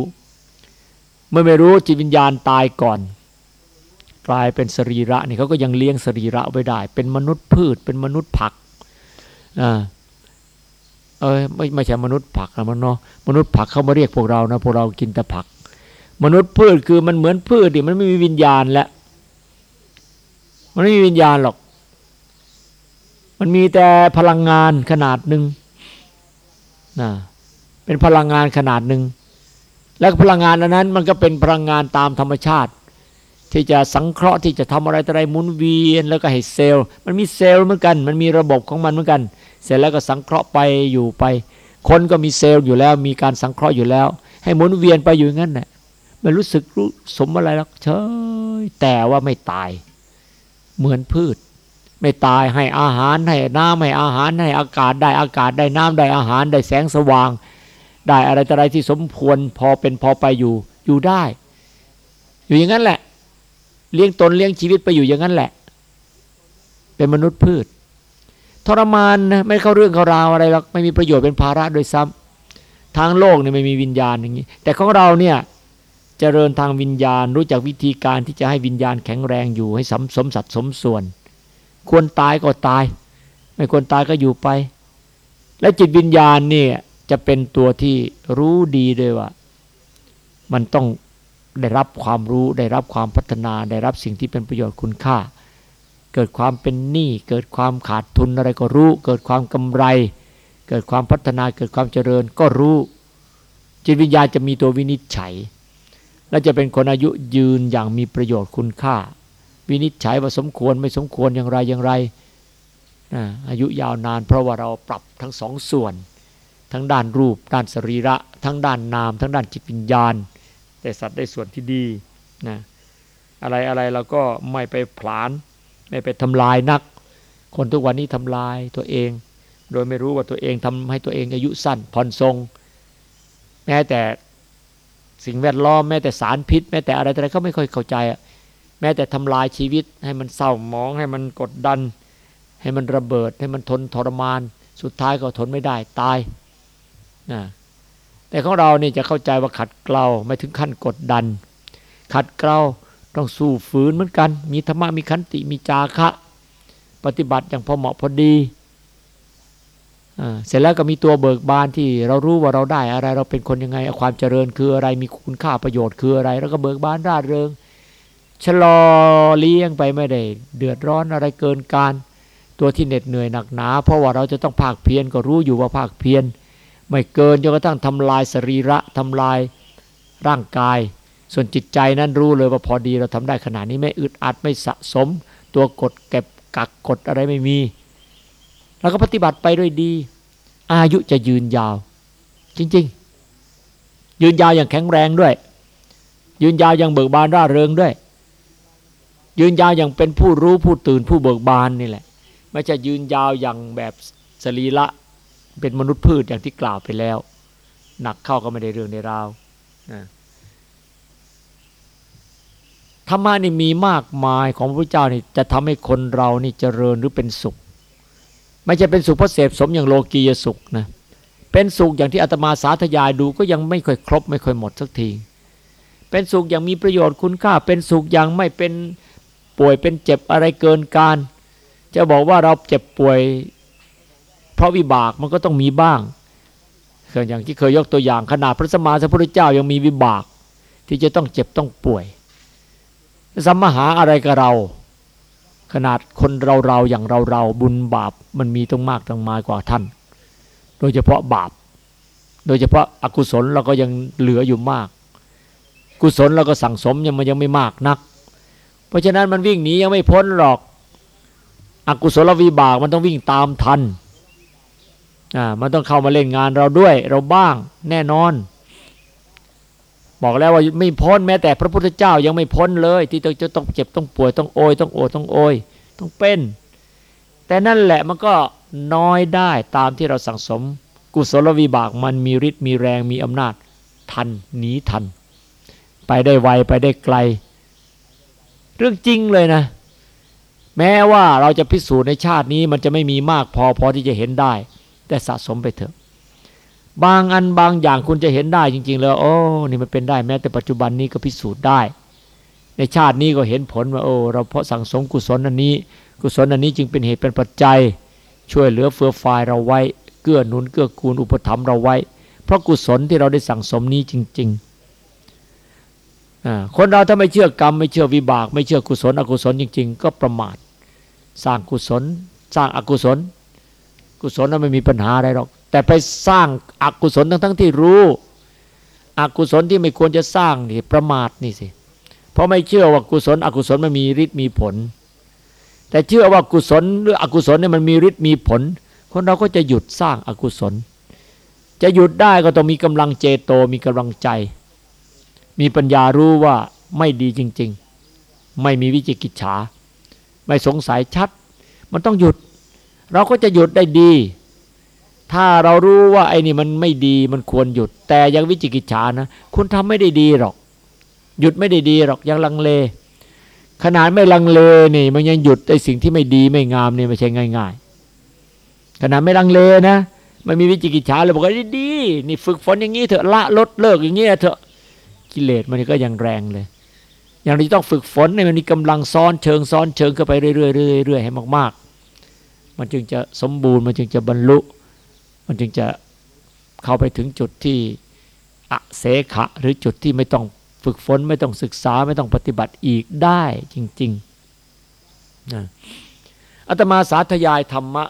S2: เมื่อไม่รู้จิตวิญญาณตายก่อน ลายเป็นสรีระนี่เขาก็ยังเลี้ยงสรีระไว้ได้ เป็นมนุษย์พืช เป็นมนุษย์ผักอ่าเออไม่ไม่ใช่มนุษย์ผักนะมันเนาะมนุษย์ผักเขามาเรียกพวกเรานะพวกเรากินแต่ผัก มนุษย์พืชคือมันเหมือนพืชดิมันไม่มีวิญญาณแล้วมันไม่มีวิญญาณหรอก มันมีแต่พลังงานขนาดหนึ่งนะเป็นพลังงานขนาดหนึ่งแล้วพลังงานอันนั้น มันก็เป็นพลังงานตามธรรมชาติ ที่จะสังเคราะห์ที่จะทำอะไรอะไรหมุนเวียนแล้วก็ให้เซลล์ มันมีเซลล์เหมือนกัน มันมีระบบของมันเหมือนกัน เสร็จแล้วก็สังเคราะห์ไปอยู่ไป คนก็มีเซลล์อยู่แล้ว มีการสังเคราะห์อยู่แล้ว ให้หมุนเวียนไปอยู่งั้นแหละไม่รู้สึกรู้สมอะไรหรอกเฉยแต่ว่าไม่ตาย เหมือนพืช ไม่ตายให้อาหารให้น้ำให้อาหารให้อากาศได้อากาศได้น้ำได้อาหารได้แสงสว่าง ได้อะไรต่ออะไรที่สมควรพอเป็นพอไปอยู่อยู่ได้ อยู่อย่างนั้นแหละ เลี้ยงตนเลี้ยงชีวิตไปอยู่อย่างนั้นแหละ เป็นมนุษย์พืช ทรมานนะไม่เข้าเรื่องเข้าราวอะไรหรอกไม่มีประโยชน์เป็นภาระโดยซ้ำทางโลกเนี่ยไม่มีวิญญาณอย่างนี้ แต่ของเราเนี่ยจเจริญทางวิญญาณ รู้จักวิธีการที่จะให้วิญญาณแข็งแรงอยู่ให้สมสมสัดสมส่วน ควรตายก็ตาย ไม่ควรตายก็อยู่ไป และจิตวิญญาณเนี่ยจะเป็นตัวที่รู้ดีด้วยว่า มันต้อง ได้รับความรู้ได้รับความพัฒนาได้รับสิ่งที่เป็นประโยชน์คุณค่า เกิดความเป็นหนี้เกิดความขาดทุนอะไรก็รู้ เกิดความกำไร เกิดความพัฒนาเกิดความเจริญก็รู้ จิตวิญญาณจะมีตัววินิจฉัย และจะเป็นคนอายุยืนอย่างมีประโยชน์คุณค่า วินิจฉัยว่าสมควรไม่สมควรอย่างไรอย่างไรอายุยาวนาน เพราะว่าเราปรับทั้งสองส่วน ทั้งด้านรูป ด้านสรีระ ทั้งด้านนาม ทั้งด้านจิตวิญญาณ แต่สัตว์ได้ส่วนที่ดีนะอะไรอะไรเราก็ไม่ไปผลานไม่ไปทำลายนัก คนทุกวันนี้ทำลายตัวเอง โดยไม่รู้ว่าตัวเองทำให้ตัวเองอายุสั้นผ่อนทรง แม้แต่สิ่งแวดล้อมแม้แต่สารพิษ แม้แต่อะไรอะไรเขาไม่ค่อยเข้าใจอะแม้แต่ทำลายชีวิตให้มันเศร้าหมองให้มันกดดัน ให้มันระเบิดให้มันทนทรมาน สุดท้ายก็ทนไม่ได้ตายนะ แต่ของเรานี่จะเข้าใจว่าขัดเกลาไม่ถึงขั้นกดดัน ขัดเกลาต้องสู้ฝืนเหมือนกัน มีธรรมะมีขันติมีจาคะ ปฏิบัติอย่างพอเหมาะพอดีเสร็จแล้วก็มีตัวเบิกบานที่เรารู้ว่าเราได้อะไรเราเป็นคนยังไงความเจริญคืออะไรมีคุณค่าประโยชน์คืออะไร แล้วก็เบิกบานร่าเริงชะลอเลี้ยงไปไม่ได้เดือดร้อนอะไรเกินการ ตัวที่เหน็ดเหนื่อยหนักหนา เพราะว่าเราจะต้องภาคเพียรก็รู้อยู่ว่าภาคเพียร ไม่เกินจนกระทั่งทำลายสรีระทำลายร่างกาย ส่วนจิตใจนั้นรู้เลยว่าพอดีเราทำได้ขนาดนี้ไม่อึดอัดไม่สะสม ตัวกดเก็บกักกดอะไรไม่มี แล้วก็ปฏิบัติไปด้วยดี อายุจะยืนยาว จริง ๆ ยืนยาวอย่างแข็งแรงด้วย ยืนยาวอย่างเบิกบานร่าเริงด้วย ยืนยาวอย่างเป็นผู้รู้ผู้ตื่นผู้เบิกบานนี่แหละไม่ใช่ยืนยาวอย่างแบบสรีละ เป็นมนุษย์พืชอย่างที่กล่าวไปแล้ว หนักเข้าก็ไม่ได้เรื่องในราวนะธรรมะนี่มีมากมายของพระพุทธเจ้านี่จะทำให้คนเรานี่เจริญหรือเป็นสุข ไม่ใช่เป็นสุขเพราะเสพสมอย่างโลกียสุขนะเป็นสุขอย่างที่อาตมาสาธยายดูก็ยังไม่ค่อยครบ ไม่ค่อยหมดสักที เป็นสุขอย่างมีประโยชน์คุณค่า เป็นสุขอย่างไม่เป็นป่วยเป็นเจ็บอะไรเกินการ จะบอกว่าเราเจ็บป่วย เพราะวิบากมันก็ต้องมีบ้างอย่างที่เคยยกตัวอย่างขนาดพระสมมาสัมพุทธเจ้ายังมีวิบาก ที่จะต้องเจ็บต้องป่วยสัมมหาอะไรกับเรา ขนาดคนเราเราอย่างเราเราบุญบาปมันมีต้องมากต้องมายกว่าท่าน โดยเฉพาะบาป โดยเฉพาะอกุศลเราก็ยังเหลืออยู่มาก กุศลเราก็สั่งสมยังมันยังไม่มากนัก เพราะฉะนั้นมันวิ่งหนียังไม่พ้นหรอก อกุศลวิบากมันต้องวิ่งตามทัน อ่ามันต้องเข้ามาเล่นงานเราด้วย เราบ้างแน่นอน บอกแล้วว่าไม่พ้นแม้แต่พระพุทธเจ้ายังไม่พ้นเลย ที่จะต้องเจ็บต้องป่วยต้องโอยต้องโอดต้องโอยต้องเป็น แต่นั่นแหละมันก็น้อยได้ตามที่เราสั่งสม กุศลวิบากมันมีฤทธิ์มีแรงมีอำนาจ ทันหนีทัน ไปได้ไวไปได้ไกล เรื่องจริงเลยนะ แม้ว่าเราจะพิสูจน์ในชาตินี้มันจะไม่มีมากพอพอที่จะเห็นได้ แต่สะสมไปเถอะ บางอันบางอย่างคุณจะเห็นได้จริง ๆ แล้ว โอ้นี่มันเป็นได้แม้แต่ปัจจุบันนี้ก็พิสูจน์ได้ ในชาตินี้ก็เห็นผลว่าโอ้เราเพราะสั่งสมกุศลอันนี้ กุศลอันนี้จึงเป็นเหตุเป็นปัจจัย ช่วยเหลือเฟื่อฟายเราไว้ เกื้อหนุนเกื้อกูลอุปถัมภ์เราไว้ เพราะกุศลที่เราได้สั่งสมนี้จริง ๆคนเราถ้าไม่เชื่อกรรม ไม่เชื่อวิบาก ไม่เชื่อกุศล อกุศลจริง ๆ ก็ประมาท สร้างกุศล สร้างอกุศล กุศลนั้นไม่มีปัญหาอะไรหรอก แต่ไปสร้างอกุศลทั้งทั้งที่รู้อกุศลที่ไม่ควรจะสร้างนี่ประมาทนี่สิ เพราะไม่เชื่อว่ากุศล อกุศลมันมีฤทธิ์มีผล แต่เชื่อว่ากุศลหรืออกุศลเนี่ยมันมีฤทธิ์มีผล คนเราก็จะหยุดสร้างอากุศล จะหยุดได้ก็ต้องมีกำลังเจโตมีกำลังใจ มีปัญญารู้ว่าไม่ดีจริง ๆ ไม่มีวิจิกิจฉาไม่สงสัยชัด มันต้องหยุด เราก็จะหยุดได้ดี ถ้าเรารู้ว่าไอ้นี่มันไม่ดีมันควรหยุด แต่ยังวิจิกิจฉานะ คุณทำไม่ได้ดีหรอก หยุดไม่ได้ดีหรอกยังลังเล ขนาดไม่ลังเลนี่ มันยังหยุดไอ้สิ่งที่ไม่ดีไม่งามนี่ไม่ใช่ง่าย ๆ ขนาดไม่ลังเลนะไม่มีวิจิกิจฉาเลยบอกว่าดีนี่ฝึกฝนอย่างนี้เถอะละลดเลิกอย่างเงี้ยเถอะกิเลสมันก็ยังแรงเลย อย่างนี้ต้องฝึกฝนให้มันมีกำลังซ้อนเชิงซ้อนเชิงเข้าไปเรื่อยๆเรื่อยๆให้มากๆ มันจึงจะสมบูรณ์ มันจึงจะบรรลุ มันจึงจะเข้าไปถึงจุดที่อเสขะ หรือจุดที่ไม่ต้องฝึกฝน ไม่ต้องศึกษาไม่ต้องปฏิบัติอีกได้จริงๆนะอาตมาสาธยายธรรมะ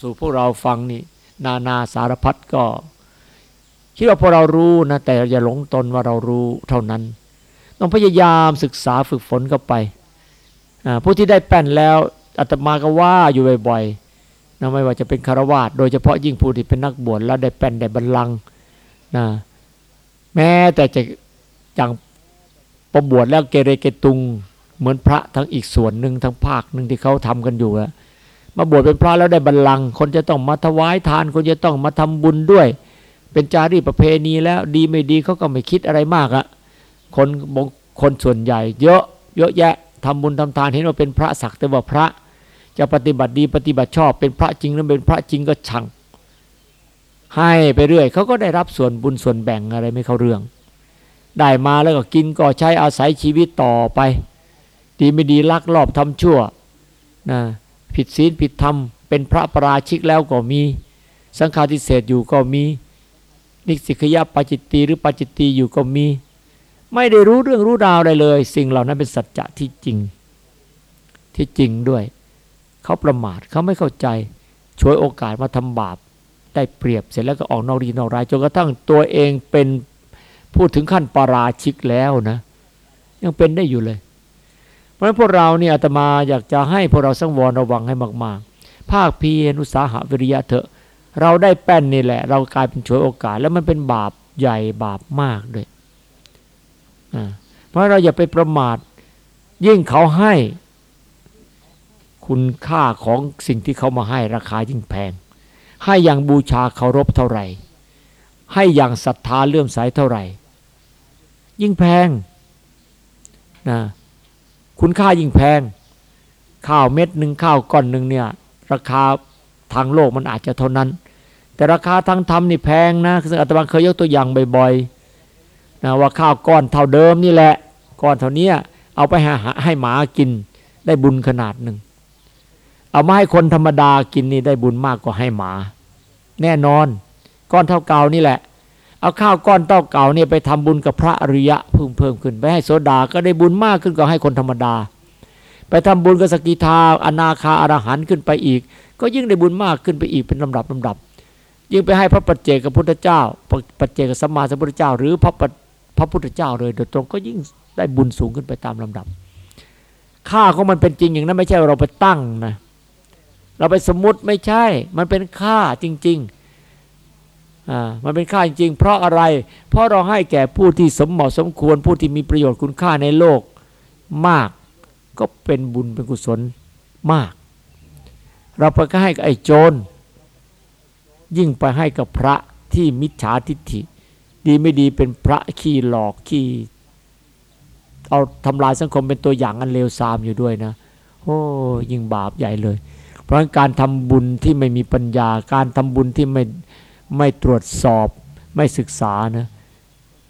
S2: สู่พวกเราฟังนี่นานาสารพัดก็คิดว่าพอเรารู้นะแต่อย่าหลงตนว่าเรารู้เท่านั้น ต้องพยายามศึกษาฝึกฝนเข้าไปผู้ที่ได้แป้นแล้ว อาตมาก็ว่าอยู่บ่อยๆนะไม่ว่าจะเป็นคารวาสโดยเฉพาะยิ่งผู้ที่เป็นนักบวชแล้วได้แป้นได้บัลลังนะแม้แต่จะอย่างประบวชแล้วเกเรเกตุง เหมือนพระทั้งอีกส่วนหนึ่งทั้งภาคหนึ่งที่เขาทำกันอยู่แล้วมาบวชเป็นพระแล้วได้บัลลัง คนจะต้องมาถวายทาน คนจะต้องมาทำบุญด้วย เป็นจารีประเพณีแล้วดีไม่ดีเขาก็ไม่คิดอะไรมากอะคนบงคนส่วนใหญ่ เยอะเยอะแยะทำบุญทำทานเห็นว่าเป็นพระศักดิ์แต่ว่าพระ จะปฏิบัติดีปฏิบัติชอบเป็นพระจริงหรือเป็นพระจริงก็ชัง ให้ไปเรื่อยเขาก็ได้รับส่วนบุญส่วนแบ่งอะไรไม่เข้าเรื่อง ได้มาแล้วก็กินก็ใช้อาศัยชีวิตต่อไป ดีไม่ดีลักลอบทำชั่วนะผิดศีลผิดธรรมเป็นพระประราชิกแล้วก็มี สังฆาทิเศษอยู่ก็มี นิสิกยะปัจิตตีหรือปัจิตตีอยู่ก็มี ไม่ได้รู้เรื่องรู้ราวอะไรเลย สิ่งเหล่านั้นเป็นสัจจะที่จริงที่จริงด้วย เขาประมาทเขาไม่เข้าใจช่วยโอกาสมาทำบาป ได้เปรียบเสร็จแล้วก็ออกนอกดีนอกรายจนกระทั่งตัวเองเป็นพูดถึงขั้นปาราชิกแล้วนะ ยังเป็นได้อยู่เลย เพราะฉะนั้นพวกเราเนี่ยอาตมาอยากจะให้พวกเราสังวรระวังให้มากๆ ภาคเพียรอุตสาหะวิริยะเถอะ เราได้แป้นนี่แหละ เรากลายเป็นช่วยโอกาส แล้วมันเป็นบาปใหญ่บาปมากด้วยเพราะเราอย่าไปประมาทยิ่งเขาให้ คุณค่าของสิ่งที่เขามาให้ราคายิ่งแพง ให้อย่างบูชาเคารพเท่าไหร่ ให้อย่างศรัทธาเลื่อมใสเท่าไหร่ ยิ่งแพงนะคุณค่ายิ่งแพง ข้าวเม็ดหนึ่งข้าวก้อนหนึ่งเนี่ยราคาทางโลกมันอาจจะเท่านั้น แต่ราคาทางธรรมนี่แพงนะซึ่งอาตมาเคยยกตัวอย่างบ่อยๆนะว่าข้าวก้อนเท่าเดิมนี่แหละก้อนเท่านี้เอาไปห้ให้หมากินได้บุญขนาดหนึ่ง เอามาให้คนธรรมดากินนี่ได้บุญมากกว่าให้หมา แน่นอน ก้อนเท่าเก่านี่แหละ เอาข้าวก้อนเท่าเก่าเนี่ยไปทำบุญกับพระอริยะเพิ่มเพิ่มขึ้น ไปให้โสดาก็ได้บุญมากขึ้นกว่าให้คนธรรมดา ไปทำบุญกับสกิทาอนาคาอรหันขึ้นไปอีก ก็ยิ่งได้บุญมากขึ้นไปอีกเป็นลำดับลำดับ ยิ่งไปให้พระปัจเจกพุทธเจ้าปัจเจกสัมมาสัมพุทธเจ้า หรือพระพระพุทธเจ้าเลยโดยตรงก็ยิ่งได้บุญสูงขึ้นไปตามลำดับ ค่าของมันเป็นจริงอย่างนั้นไม่ใช่เราไปตั้งนะ เราไปสมมติไม่ใช่ มันเป็นค่าจริงๆอ่ามันเป็นค่าจริง ๆ เพราะอะไร เพราะเราให้แก่ผู้ที่สมเหมาะสมควรผู้ที่มีประโยชน์คุณค่าในโลกมาก ก็เป็นบุญเป็นกุศลมาก เราไปให้กับไอ้โจรยิ่งไปให้กับพระที่มิจฉาทิฏฐิ ดีไม่ดีเป็นพระขี้หลอกขี้เอาทำลายสังคมเป็นตัวอย่างอันเลวทรามอยู่ด้วยนะ โอ้ยิ่งบาปใหญ่เลย ราะการทำบุญที่ไม่มีปัญญา การทำบุญที่ไม่ไม่ตรวจสอบไม่ศึกษานะ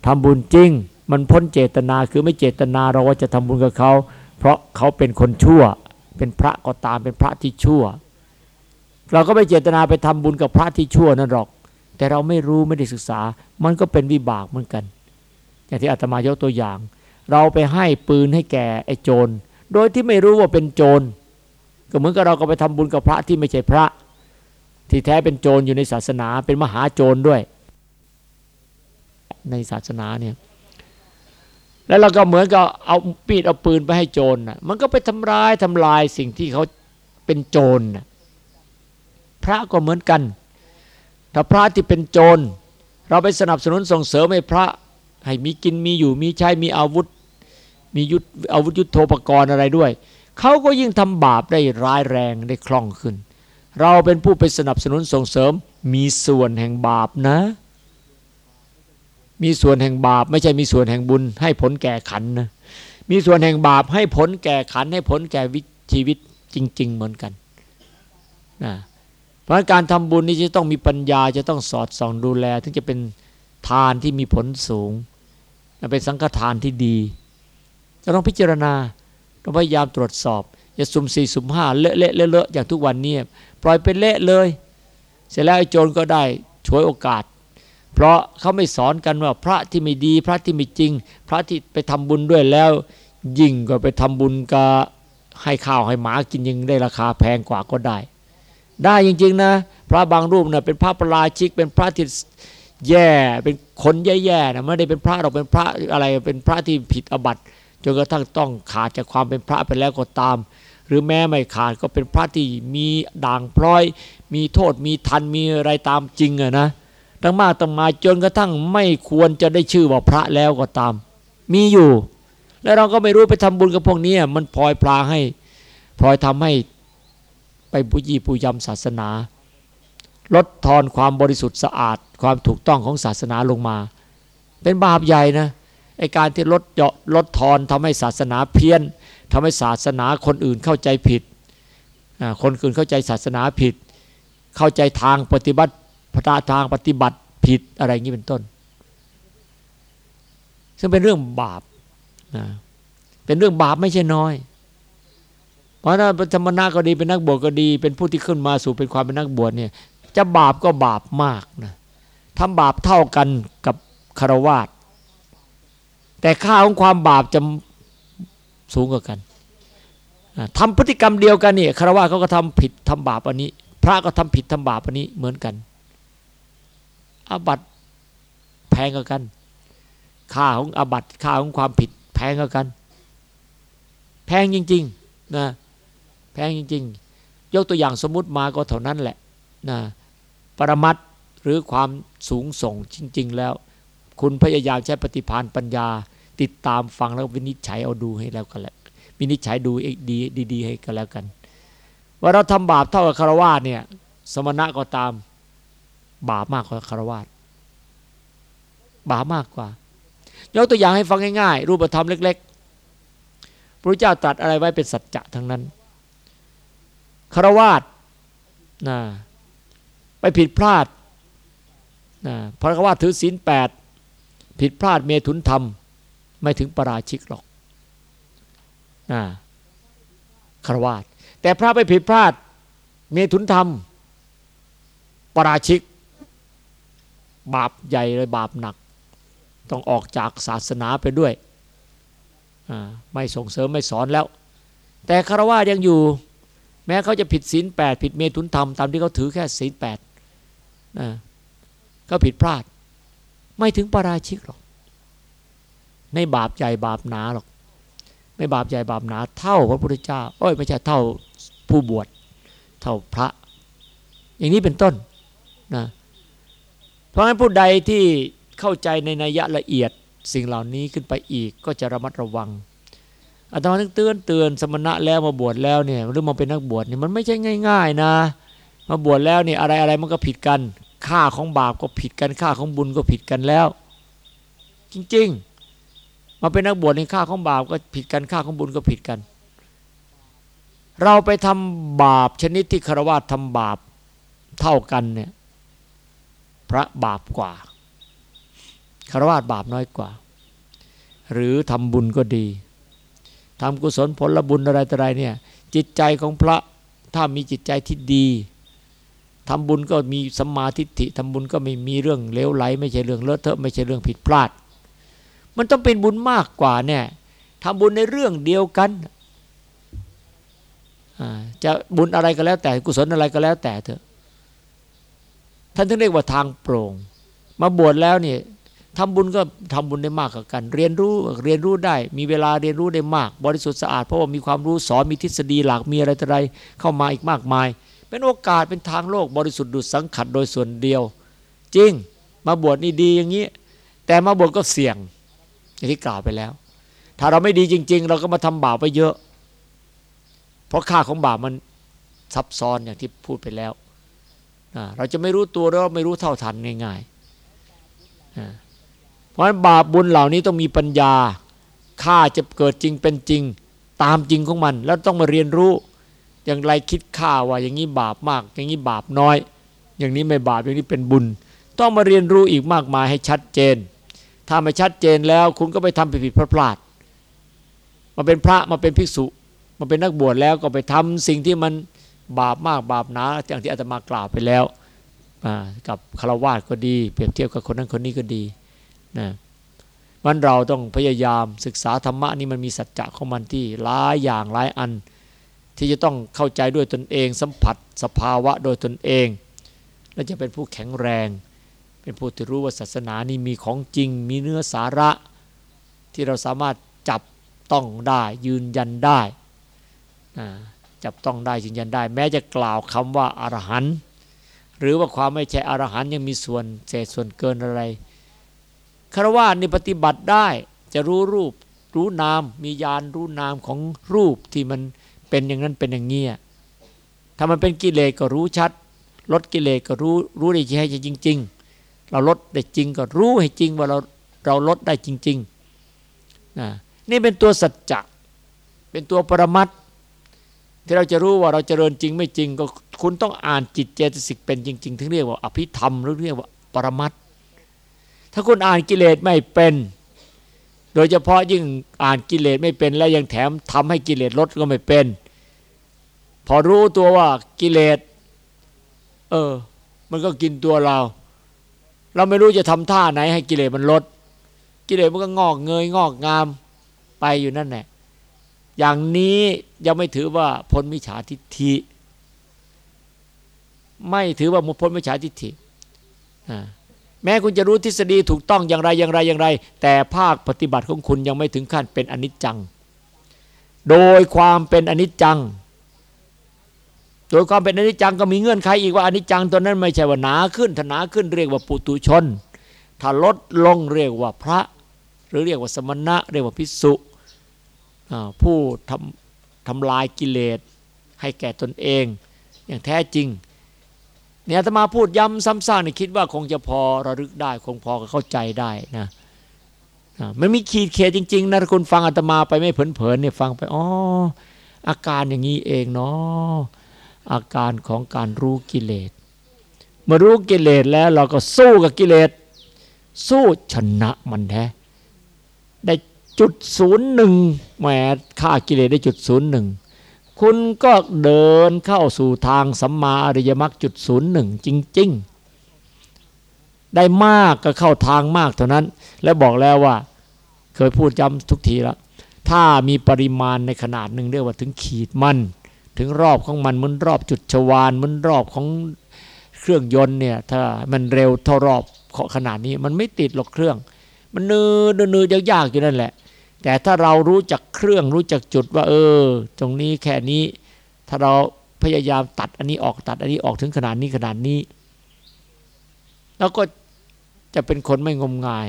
S2: ทำบุญจริง มันพ้นเจตนาคือไม่เจตนาเราว่าจะทำบุญกับเขา เพราะเขาเป็นคนชั่ว เป็นพระก็ตามเป็นพระที่ชั่ว เราก็ไม่เจตนาไปทำบุญกับพระที่ชั่วนั่นหรอก แต่เราไม่รู้ไม่ได้ศึกษา มันก็เป็นวิบากเหมือนกัน อย่างที่อาตมายกตัวอย่าง เราไปให้ปืนให้แก่ไอ้โจร โดยที่ไม่รู้ว่าเป็นโจร ก็เหมือนกับเราก็ไปทำบุญกับพระที่ไม่ใช่พระ ที่แท้เป็นโจรอยู่ในศาสนาเป็นมหาโจรด้วย ในศาสนาเนี่ยแล้วเราก็เหมือนกับเอาปีดเอาปืนไปให้โจรน่ะมันก็ไปทำร้ายทำลายสิ่งที่เขาเป็นโจรน่ะพระก็เหมือนกัน ถ้าพระที่เป็นโจร เราไปสนับสนุนส่งเสริมให้พระให้มีกินมีอยู่มีใช้มีอาวุธ มียุทธอาวุธยุทโธปกรณ์อะไรด้วย เขาก็ยิ่งทำบาปได้ร้ายแรงได้คล่องขึ้น เราเป็นผู้ไปสนับสนุนส่งเสริมมีส่วนแห่งบาปนะ มีส่วนแห่งบาป ไม่ใช่มีส่วนแห่งบุญ ให้ผลแก่ขันนะมีส่วนแห่งบาปให้ผลแก่ขันให้ผลแก่ชีวิตจริง ๆ เหมือนกันนะเพราะการทำบุญนี้จะต้องมีปัญญาจะต้องสอดส่องดูแล ถึงจะเป็นทานที่มีผลสูงเป็นสังฆทานที่ดีเราต้องพิจารณา พยายามตรวจสอบอย่าสุ่มสี่สุ่มห้าเลอะเละเลอะอย่างทุกวันนี้ปล่อยเป็นเละเลย เสร็จแล้วไอ้โจรก็ได้ช่วยโอกาส เพราะเขาไม่สอนกันว่าพระที่ไม่ดีพระที่ไม่จริง พระที่ไปทำบุญด้วยแล้ว ยิ่งกว่าไปทำบุญกับให้ข้าวให้หมากินยังได้ราคาแพงกว่าก็ได้ ได้จริงๆนะ พระบางรูปนะเป็นพระประราชิกเป็นพระที่แย่เป็นคนแย่ๆนะไม่ได้เป็นพระเราเป็นพระอะไรเป็นพระที่ผิดอบัติ จนกระทั่งต้องขาดจากความเป็นพระไปแล้วก็ตาม หรือแม้ไม่ขาดก็เป็นพระที่มีด่างพร้อย มีโทษมีทันมีอะไรตามจริงอะนะตั้งมากตั้งมาจนกระทั่งไม่ควรจะได้ชื่อว่าพระแล้วก็ตาม มีอยู่ แล้วเราก็ไม่รู้ไปทำบุญกับพวกนี้มันพลอยพลาให้พลอยทำให้ไปปุยีปุยำศาสนา ลดทอนความบริสุทธิ์สะอาด ความถูกต้องของศาสนาลงมา เป็นบาปใหญ่นะ ไอการที่ลดเจาะลดทอนทำให้ศาสนาเพี้ยนทำให้ศาสนาคนอื่นเข้าใจผิด คนอื่นเข้าใจศาสนาผิด เข้าใจทางปฏิบัติพระทางปฏิบัติผิดอะไรอย่างนี้เป็นต้น ซึ่งเป็นเรื่องบาปนะเป็นเรื่องบาปไม่ใช่น้อย เพราะนั้นธรรมนาก็ดีเป็นนักบวชก็ดี เป็นผู้ที่ขึ้นมาสู่เป็นความเป็นนักบวชเนี่ยจะบาปก็บาปมากนะทำบาปเท่ากันกับคารวาส แต่ค่าของความบาปจะสูงกว่ากันทำพฤติกรรมเดียวกันนี่คารวะเขาก็ทำผิดทำบาปอันนี้ พระก็ทำผิดทำบาปอันนี้เหมือนกันอาบัตแพงกว่ากัน ค่าของอาบัตค่าของความผิดแพงกว่ากัน แพงจริงๆนะแพงจริง ๆ ยกตัวอย่างสมมุติมาก็เท่านั้นแหละนะปรมัตหรือความสูงส่งจริง ๆ แล้ว คุณพยายามใช้ปฏิพานปัญญา ติดตามฟังแล้ววินิจฉัยเอาดูให้แล้วกันแหละวินิจฉัยดูดีดีๆให้กันแล้วกัน ว่าเราทำบาปเท่ากับคารวะเนี่ย สมณะก็ตามบาปมากกว่าคารวะบาปมากกว่ายกตัวอย่างให้ฟังง่ายๆ รูปธรรมเล็กๆพระเจ้าตรัสอะไรไว้เป็นสัจจะทั้งนั้นคารวะนะไปผิดพลาดนะพระคารวะถือศีลแปด ผิดพลาดเมถุนธรรม ไม่ถึงประราชิกหรอกนะคารวาสแต่พระไปผิดพลาด เมถุนธรรม ประราชิก บาปใหญ่เลยบาปหนัก ต้องออกจากศาสนาไปด้วยไม่ส่งเสริมไม่สอนแล้ว แต่คารวะยังอยู่ แม้เขาจะผิดศีลแปดผิดเมถุนธรรม ตามที่เขาถือแค่ศีลแปดก็ผิดพลาด ไม่ถึงปราชิกหรอกไม่บาปใหญ่บาปหนาหรอก ไม่บาปใหญ่บาปหนา เท่าพระพุทธเจ้าโอ้ยไม่ใช่เท่าผู้บวชเท่าพระ อย่างนี้เป็นต้นนะเพราะฉะนั้นผู้ใดที่เข้าใจในนัยละเอียดสิ่งเหล่านี้ขึ้นไปอีกก็จะระมัดระวังอาตมาต้องเตือนเตือนสมณะแล้วมาบวชแล้วเนี่ยหรือมาเป็นนักบวชเนี่ยมันไม่ใช่ง่าย ๆ นะ มาบวชแล้วเนี่ยอะไรอะไรมันก็ผิดกัน ค่าของบาปก็ผิดกันค่าของบุญก็ผิดกันแล้ว จริง ๆ มาเป็นนักบวชในค่าของบาปก็ผิดกันค่าของบุญก็ผิดกัน เราไปทำบาปชนิดที่คารวะทำบาปเท่ากันเนี่ยพระบาปกว่าคารวะบาปน้อยกว่า หรือทำบุญก็ดีทำกุศลผลบุญอะไรต่ออะไรเนี่ยจิตใจของพระถ้ามีจิตใจที่ดี ทำบุญก็มีสัมมาทิฏฐิทำบุญก็ไม่มีเรื่องเลวไหล ไม่ใช่เรื่องเลอะเทอะไม่ใช่เรื่องผิดพลาด มันต้องเป็นบุญมากกว่าเนี่ยทำบุญในเรื่องเดียวกันจะบุญอะไรก็แล้วแต่กุศลอะไรก็แล้วแต่เถอะท่านถึงเรียกว่าทางโปร่ง มาบวชแล้วเนี่ยทำบุญก็ทำบุญได้มากกว่ากัน เรียนรู้เรียนรู้ได้ มีเวลาเรียนรู้ได้มาก บริสุทธิ์สะอาดเพราะว่ามีความรู้สอนมีทฤษฎีหลักมีอะไรต่ออะไรเข้ามาอีกมากมาย เป็นโอกาสเป็นทางโลกบริสุทธิ์ดุจสังขัดโดยส่วนเดียว จริงมาบวชนี่ดีอย่างนี้ แต่มาบวชก็เสี่ยงอย่างที่กล่าวไปแล้ว ถ้าเราไม่ดีจริง ๆ เราก็มาทำบาปไปเยอะ เพราะค่าของบาปมันซับซ้อนอย่างที่พูดไปแล้ว เราจะไม่รู้ตัวเราไม่รู้เท่าทันง่ายๆเพราะฉะนั้นบาปบุญเหล่านี้ต้องมีปัญญาค่าจะเกิดจริงเป็นจริง ตามจริงของมัน แล้วต้องมาเรียนรู้ อย่างไรคิดค่าว่าอย่างนี้บาปมาก อย่างนี้บาปน้อย อย่างนี้ไม่บาปอย่างนี้เป็นบุญ ต้องมาเรียนรู้อีกมากมายให้ชัดเจน ถ้าไม่ชัดเจนแล้วคุณก็ไปทำผิดผิดพลาดมาเป็นพระมาเป็นภิกษุมาเป็นนักบวชแล้วก็ไปทำสิ่งที่มันบาปมากบาปหนาอย่างที่อาตมากล่าวไปแล้วกับคารวะก็ดีเปรียบเทียบกับคนนั้นคนนี้ก็ดีนะมันเราต้องพยายามศึกษาธรรมะนี่มันมีสัจจะของมันที่หลายอย่างหลายอัน ที่จะต้องเข้าใจด้วยตนเอง สัมผัสสภาวะโดยตนเอง และจะเป็นผู้แข็งแรง เป็นผู้ที่รู้ว่าศาสนานี้มีของจริง มีเนื้อสาระ ที่เราสามารถจับต้องได้ยืนยันได้จับต้องได้ยืนยันได้ แม้จะกล่าวคำว่าอารหันต์หรือว่าความไม่ใช่อรหันต์ยังมีส่วนเศษส่วนเกินอะไรคารวะนี่ปฏิบัติได้จะรู้รูปรู้นาม มีญาณรู้นามของรูปที่มัน เป็นอย่างนั้นเป็นอย่างนี้ถ้ามันเป็นกิเลสก็รู้ชัด ลดกิเลสก็รู้รู้ได้ให้จริง ๆ เราลดได้จริงก็รู้ให้จริงว่าเราเราลดได้จริงๆนะนี่เป็นตัวสัจจะเป็นตัวปรมัตที่เราจะรู้ว่าเราเจริญจริงไม่จริง ก็คุณต้องอ่านจิตเจตสิกเป็นจริง ๆ ถึงเรียกว่าอภิธรรมหรือเรียกว่าปรมัตถ้าคุณอ่านกิเลสไม่เป็น โดยเฉพาะยิ่งอ่านกิเลสไม่เป็นและยังแถมทำให้กิเลสลดก็ไม่เป็น พอรู้ตัวว่ากิเลสเออ มันก็กินตัวเรา เราไม่รู้จะทำท่าไหน ให้กิเลสมันลด กิเลสมันก็งอกเงยงอกงามไปอยู่นั่นแหละอย่างนี้ยังไม่ถือว่าพ้นมิจฉาทิฏฐิไม่ถือว่ามุพ้นมิจฉาทิฏฐิอ่า แม้คุณจะรู้ทฤษฎีถูกต้องอย่างไรอย่างไรอย่างไร แต่ภาคปฏิบัติของคุณยังไม่ถึงขั้นเป็นอนิจจัง โดยความเป็นอนิจจัง โดยความเป็นอนิจจังก็มีเงื่อนไขอีกว่าอนิจจังตัวนั้นไม่ใช่ว่าหนาขึ้นถนาขึ้นเรียกว่าปุตุชน ถ้าลดลงเรียกว่าพระ หรือเรียกว่าสมณะ เรียกว่าพิสุผู้ทำทำลายกิเลสให้แก่ตนเอง อย่างแท้จริง เนี่ยอาตมาพูดย้ำซ้ำซากนี่คิดว่าคงจะพอระลึกได้ คงพอเข้าใจได้นะมันมีขีดเขตจริง ๆนะคุณฟังอาตมาไปไม่เผลอๆเนี่ยฟังไปอ๋ออาการอย่างนี้เองเนาะอาการของการรู้กิเลสเมื่อรู้กิเลสแล้วเราก็สู้กับกิเลส สู้ชนะมันแท้ได้จุดศูนย์หนึ่งแหมฆ่ากิเลสได้จุดศูนย์หนึ่ง คุณก็เดินเข้าสู่ทางสัมมาอริยมรรคจุดศูนย์หนึ่งจริง ๆ ได้มากก็เข้าทางมากเท่านั้น และบอกแล้วว่า เคยพูดย้ำทุกทีแล้ว ถ้ามีปริมาณในขนาดหนึ่งเรียกว่าถึงขีดมัน ถึงรอบของมันมันรอบจุดชวานมันรอบของเครื่องยนต์เนี่ยถ้ามันเร็วเท่ารอบขนาดนี้ มันไม่ติดหรอกเครื่อง มันเนื้อเนื้อยากๆอยู่นั่นแหละ แต่ถ้าเรารู้จักเครื่องรู้จักจุดว่า เออ ตรงนี้แค่นี้ ถ้าเราพยายามตัดอันนี้ออกตัดอันนี้ออกถึงขนาดนี้ขนาดนี้ แล้วก็จะเป็นคนไม่งมงาย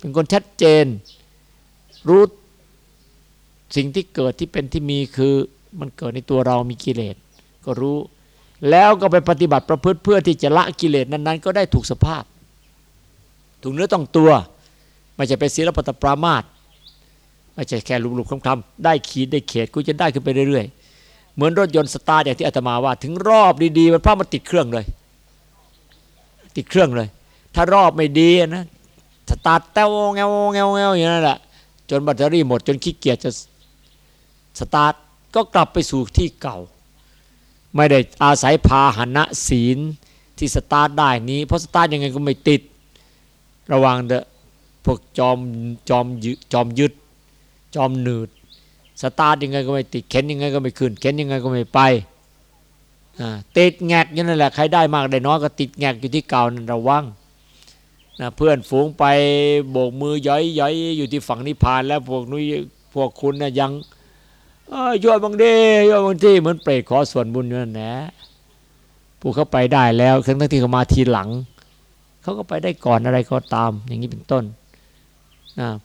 S2: เป็นคนชัดเจน รู้สิ่งที่เกิดที่เป็นที่มีคือมันเกิดในตัวเรามีกิเลสก็รู้ แล้วก็ไปปฏิบัติประพฤติเพื่อที่จะละกิเลสนั้น ๆ ก็ได้ถูกสภาพ ถูกเนื้อต้องตัว ไม่ใช่เป็นสีลัพพตปรามาส ไม่ใช่แค่ลูบๆคลำๆได้ขีดได้เขตกูจะได้ขึ้นไปเรื่อยๆ เหมือนรถยนต์สตาร์ทอย่างที่อาตมาว่า ถึงรอบดีๆมันพามาติดเครื่องเลย ติดเครื่องเลย ถ้ารอบไม่ดีนะสตาร์ทเต้าเงาเงาเงาอย่างนั้นแหละจนแบตเตอรี่หมดจนขี้เกียจจะสตาร์ทก็กลับไปสู่ที่เก่า ไม่ได้อาศัยพาหนะศีลที่สตาร์ทได้นี้ เพราะสตาร์ทยังไงก็ไม่ติด ระวังเด้อพวกจอมจอมยึจอมยึด จอมหนืด สตาร์ทยังไงก็ไม่ติดเข็นยังไงก็ไม่ขึ้นเข็นยังไงก็ไม่ไปติดแงกอย่างนั่นแหละใครได้มากได้น้อยก็ติดแงกอยู่ที่เก่านั่นระวังนะเพื่อนฝูงไปโบกมือย้อยย้อยอยู่ที่ฝั่งนิพพานแล้วพวกนู้พวกคุณนะยังช่วยบางเดีช่วยบางที่เหมือนเปรตขอส่วนบุญนั่นแหละผู้เขาไปได้แล้วทั้งที่เขามาทีหลัง เขาก็ไปได้ก่อนอะไรก็ตาม อย่างนี้เป็นต้น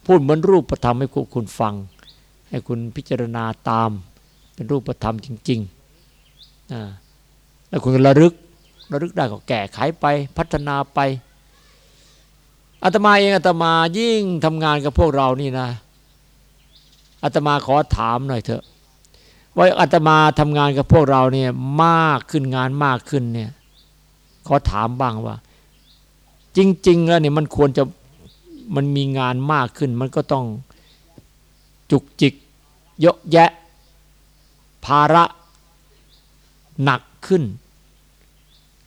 S2: พูดเหมือนรูปธรรมให้คุณฟัง ให้คุณพิจารณาตาม เป็นรูปธรรมจริงๆแล้วคุณระลึกระลึกได้ก็แก้ไขไปพัฒนาไปอาตมาเองอาตมายิ่งทำงานกับพวกเรานี่นะอาตมาขอถามหน่อยเถอะว่าอาตมาทำงานกับพวกเราเนี่ยมากขึ้นงานมากขึ้นเนี่ยขอถามบ้างว่า จริง ๆ แล้วเนี่ยมันควรจะ มันมีงานมากขึ้น มันก็ต้องจุกจิก เยอะแยะ ภาระหนักขึ้น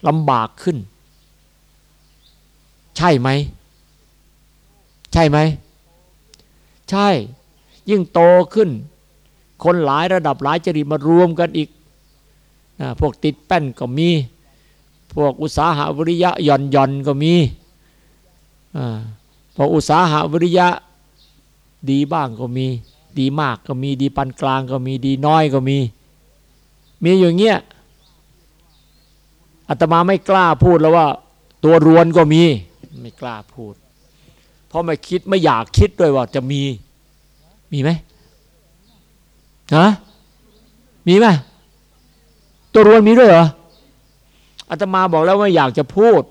S2: ลำบากขึ้น ใช่ไหม ใช่ไหม ใช่ ยิ่งโตขึ้น คนหลายระดับหลายจริตมารวมกันอีกนะพวกติดแป้นก็มี พวกอุตสาหะวิริยะหย่อนหย่อนก็มีอ พออุตสาหะวิริยะดีบ้างก็มี ดีมากก็มีดีปานกลางก็มีดีน้อยก็มี มีอย่างเงี้ยอาตมาไม่กล้าพูดแล้วว่า ตัวรวนก็มีไม่กล้าพูด เพราะไม่คิดไม่อยากคิดด้วยว่าจะมีมีไหมฮะมีไหมตัวรวนมีด้วยเหรออาตมาบอกแล้วว่าอยากจะพูด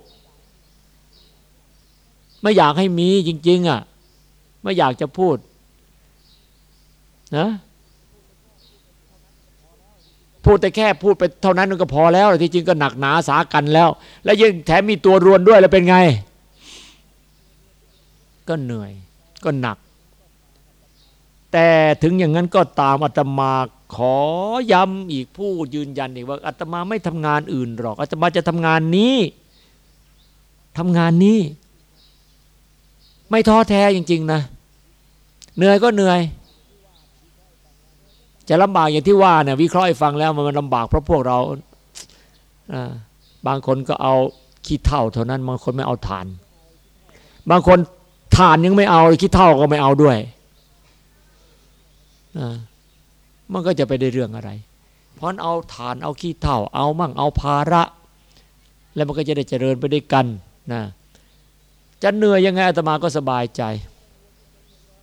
S2: ไม่อยากให้มีจริง ๆ อะ ไม่อยากจะพูดนะพูดแต่แค่พูดไปเท่านั้นก็พอแล้วที่จริงก็หนักหนาสากันแล้ว แล้วยังแถมมีตัวรวนด้วยแล้วเป็นไง ก็เหนื่อย ก็หนัก แต่ถึงอย่างนั้นก็ตามอาตมาขอย้ำอีกผู้ยืนยันอีกว่าอาตมาไม่ทำงานอื่นหรอกอาตมาจะทำงานนี้ทำงานนี้ ไม่ท้อแท้จริง ๆ นะ เหนื่อยก็เหนื่อย จะลำบากอย่างที่ว่าเนี่ยวิเคราะห์ฟังแล้วมันลำบากเพราะพวกเราบางคนก็เอาขี้เท่าเท่านั้น บางคนไม่เอาฐาน บางคนฐานยังไม่เอาขี้เท่าก็ไม่เอาด้วยมันก็จะไปได้เรื่องอะไร เพราะเอาฐานเอาขี้เท่า เอามั่งเอาภาระ แล้วมันก็จะได้เจริญไปด้วยกันนะ จะเหนื่อยยังไงอาตมาก็สบายใจ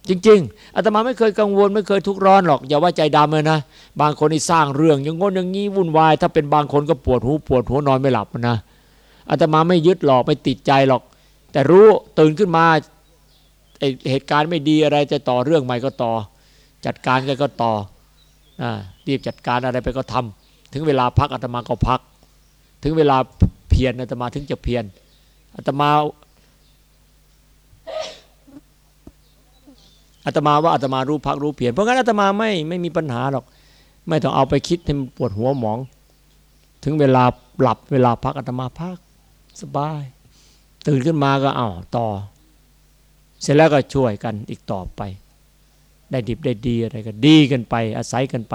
S2: จริง ๆอาตมาไม่เคยกังวล ไม่เคยทุกข์ร้อนหรอก อย่าว่าใจดำเลยนะ บางคนนี่สร้างเรื่องอย่างงนอย่างนี้วุ่นวาย ถ้าเป็นบางคนก็ปวดหูปวดหัวนอนไม่หลับนะอาตมาไม่ยึดหรอกไม่ติดใจหรอก แต่รู้ตื่นขึ้นมาเหตุการณ์ไม่ดีอะไรจะต่อเรื่องใหม่ก็ต่อ จัดการกันก็ต่ออรีบจัดการอะไรไปก็ทำถึงเวลาพักอาตมาก็พัก ถึงเวลาเพียรอาตมาถึงจะเพียรอาตมา อาตมาว่าอาตมารู้พักรู้เพียรเพราะงั้นอาตมาไม่ไม่มีปัญหาหรอก ไม่ต้องเอาไปคิดให้ปวดหัวหมอง ถึงเวลาหลับเวลาพักอาตมาพักสบาย ตื่นขึ้นมาก็เอาต่อ เสร็จแล้วก็ช่วยกันอีกต่อไป ได้ดิบได้ดีอะไรก็ดีกันไป อาศัยกันไป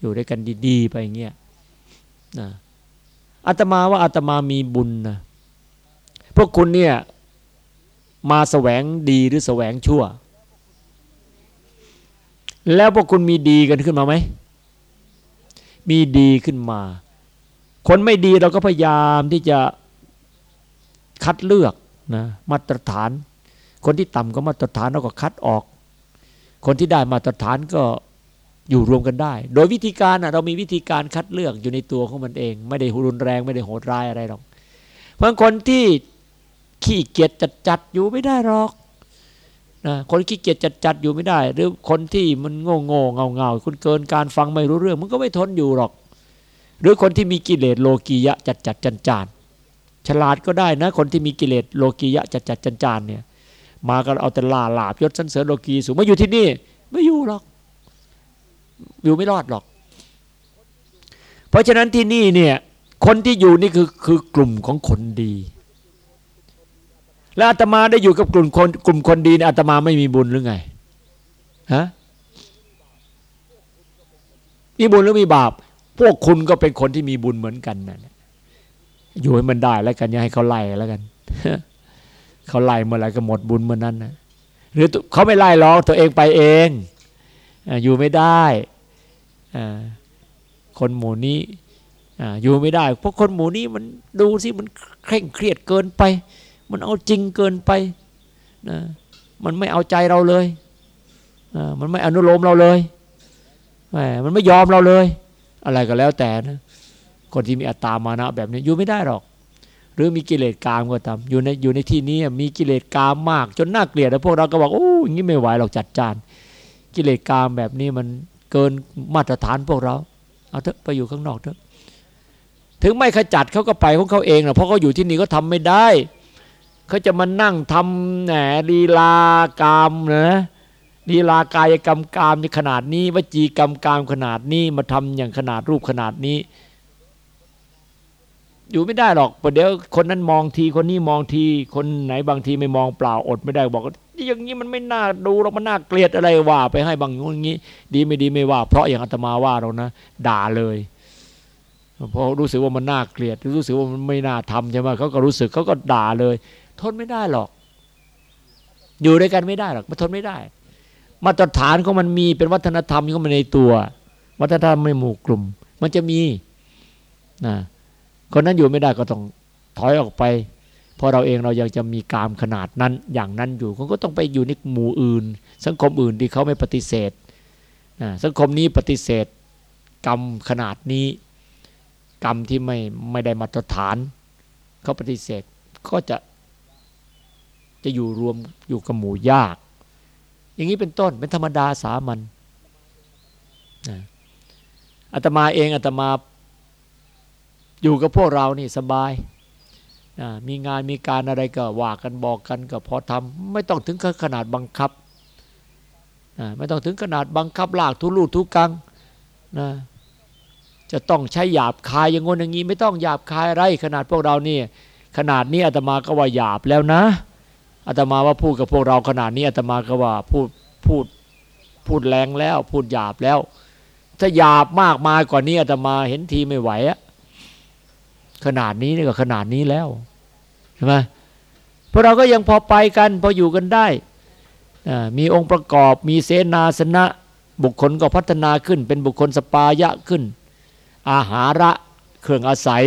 S2: อยู่ด้วยกันดีๆไปอย่างเงี้ยนะอาตมาว่าอาตมามีบุญนะพวกคุณเนี่ยมาแสวงดีหรือแสวงชั่ว แล้วพวกคุณมีดีกันขึ้นมาไหม มีดีขึ้นมา คนไม่ดีเราก็พยายามที่จะคัดเลือกนะมาตรฐาน คนที่ต่ำก็มาตรฐานเราก็คัดออก คนที่ได้มาตรฐานก็อยู่รวมกันได้ โดยวิธีการเรามีวิธีการคัดเลือกอยู่ในตัวของมันเอง ไม่ได้รุนแรงไม่ได้โหดร้ายอะไรหรอก เพราะคนที่ขี้เกียจจัดจัดอยู่ไม่ได้หรอก นะคนขี้เกียจจัดจัดอยู่ไม่ได้ หรือคนที่มันโง่โง่เงาเงาคุณเกินการฟังไม่รู้เรื่อง มันก็ไม่ทนอยู่หรอก หรือคนที่มีกิเลสโลกียะจัดจัดจันจานฉลาดก็ได้นะ คนที่มีกิเลสโลกียะจัดจัดจันจานเนี่ย มากันเอาแต่ลาลาบยศสันเสริญโลกีสูงมาอยู่ที่นี่ ไม่อยู่หรอก อยู่ไม่รอดหรอก เพราะฉะนั้นที่นี่เนี่ย คนที่อยู่นี่คือคือกลุ่มของคนดี แล้วอาตมาได้อยู่กับกลุ่มคนกลุ่มคนดีเนี่ยอาตมาไม่มีบุญหรือไงฮะมีบุญหรือมีบาป พวกคุณก็เป็นคนที่มีบุญเหมือนกันนะอยู่ให้มันได้แล้วกันอย่าให้เขาไล่แล้วกันเขาไล่เมื่อไหร่ก็หมดบุญเมื่อนั้นนะหรือเขาไม่ไล่หรอกตัวเองไปเองอยู่ไม่ได้คนหมู่นี้อยู่ไม่ได้ เพราะคนหมู่นี้มันดูสิมันเคร่งเครียดเกินไป มันเอาจริงเกินไปนะมันไม่เอาใจเราเลยมันไม่อนุโลมเราเลยมันไม่ยอมเราเลย อะไรก็แล้วแต่นะคนที่มีอัตตามานะแบบนี้อยู่ไม่ได้หรอก หรือมีกิเลสกามก็ตามอยู่ในอยู่ในที่นี้มีกิเลสกามมาก จนน่าเกลียดแล้วพวกเราก็บอกโอ้ยงี้ไม่ไหวหรอกจัดจาน กิเลสกามแบบนี้มันเกินมาตรฐานพวกเราเอาเถอะไปอยู่ข้างนอกเถอะถึงไม่ขจัดเขาก็ไปของเขาเองนะเพราะเขาอยู่ที่นี่ก็ทำไม่ได้ เขาจะมานั่งทำแหนลีลากามนะลีลากายกรรมกามในขนาดนี้วจีกรรมกามขนาดนี้มาทำอย่างขนาดรูปขนาดนี้ อยู่ไม่ได้หรอกประเดี๋ยวคนนั้นมองทีคนนี้มองที คนไหนบางทีไม่มองเปล่าอดไม่ได้บอกอย่างนี้มันไม่น่าดูเรามันน่าเกลียดอะไรว่า ไปให้บางอย่างนี้ ดีไม่ดีไม่ว่า เพราะอย่างอาตมาว่าเรานะด่าเลยเพราะรู้สึกว่ามันน่าเกลียด รู้สึกว่ามันไม่น่าทำใช่ไหมเขาก็รู้สึกเขาก็ด่าเลย ทนไม่ได้หรอก อยู่ด้วยกันไม่ได้หรอกมันทนไม่ได้ มาตรฐานของมันมีเป็นวัฒนธรรมของมันในตัว วัฒนธรรมในหมู่กลุ่ม มันจะมีนะคนนั้นอยู่ไม่ได้ก็ต้องถอยออกไปเพราะเราเองเรายังจะมีกามขนาดนั้นอย่างนั้นอยู่เขาก็ต้องไปอยู่ในหมู่อื่น สังคมอื่นที่เขาไม่ปฏิเสธนะสังคมนี้ปฏิเสธ กรรมขนาดนี้ กรรมที่ไม่ไม่ได้มาตรฐานเขาปฏิเสธก็จะ จะอยู่รวมอยู่กับหมู่ยาก อย่างนี้เป็นต้นเป็นธรรมดาสามัญอาตมาเองอาตมาอยู่กับพวกเรานี่สบายมีงานมีการอะไรก็ว่ากันบอกกันก็พอทำไม่ต้องถึงขนาดบังคับไม่ต้องถึงขนาดบังคับลากทุลูทุกังนะจะต้องใช้หยาบคายอย่างงนอย่างนี้ ไม่ต้องหยาบคายอะไรขนาดพวกเรานี่ขนาดนี้อาตมาก็ว่าหยาบแล้วนะ อาตมาว่าพูดกับพวกเราขนาดนี้อาตมาก็ว่าพูดพูดพูดแรงแล้ว พูดหยาบแล้ว ถ้าหยาบมากมายกว่านี้อาตมาเห็นทีไม่ไหวอะขนาดนี้นี่ก็ขนาดนี้แล้วใช่ไหมพวกเราก็ยังพอไปกัน พออยู่กันได้มีองค์ประกอบมีเสนาสนะ บุคคลก็พัฒนาขึ้น เป็นบุคคลสปายะขึ้น อาหาระเครื่องอาศัย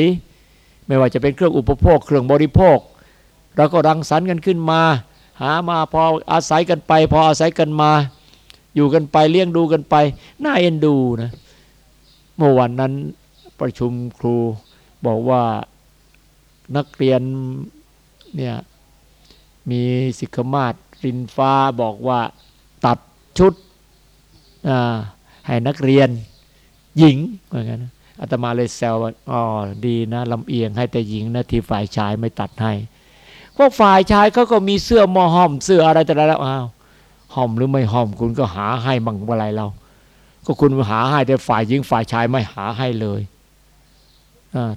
S2: ไม่ว่าจะเป็นเครื่องอุปโภค เครื่องบริโภค เราก็รังสรรค์กันขึ้นมา หามาพออาศัยกันไป พออาศัยกันมา อยู่กันไปเลี้ยงดูกันไปน่าเอ็นดูนะเมื่อวันนั้นประชุมครูบอกว่านักเรียนเนี่ยมีสิกขมาศรินฟ้าบอกว่าตัดชุดให้นักเรียนหญิงเหมือนกันอาตมาเลยแซวว่าอ๋อดีนะลำเอียงให้แต่หญิงนะที่ฝ่ายชายไม่ตัดให้ พวกฝ่ายชายเขาก็มีเสื้อมอห้อมเสื้ออะไรแต่ละแล้วอ้าวห้อมหรือไม่ห้อมคุณก็หาให้บังอะไรเรา ก็คุณหาให้แต่ฝ่ายหญิงฝ่ายชายไม่หาให้เลย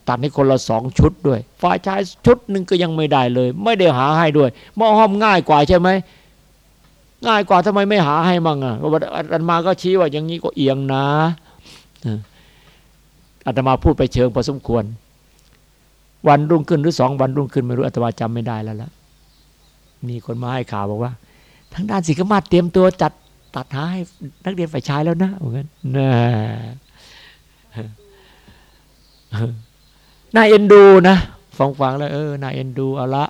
S2: ตัดให้คนละสองชุดด้วย ฝ่ายชายชุดหนึ่งก็ยังไม่ได้เลย ไม่ได้หาให้ด้วยมอห้อมง่ายกว่าใช่ไหมง่ายกว่าทำไมไม่หาให้มั่งอะอันมาก็ชี้ว่าอย่างนี้ก็เอียงนะอาตมาพูดไปเชิงพอสมควร วันรุ่งขึ้นหรือสองวันรุ่งขึ้นไม่รู้อาตมาจำไม่ได้แล้วล่ะมีคนมาให้ข่าวบอกว่า ทางด้านศิกมาศเตรียมตัวจัดตัดหาให้นักเรียนฝ่ายชายแล้วนะเหมือนกันน่าน่าเอ็นดูนะฟังฟังแล้วเออน่าเอ็นดูเอาละ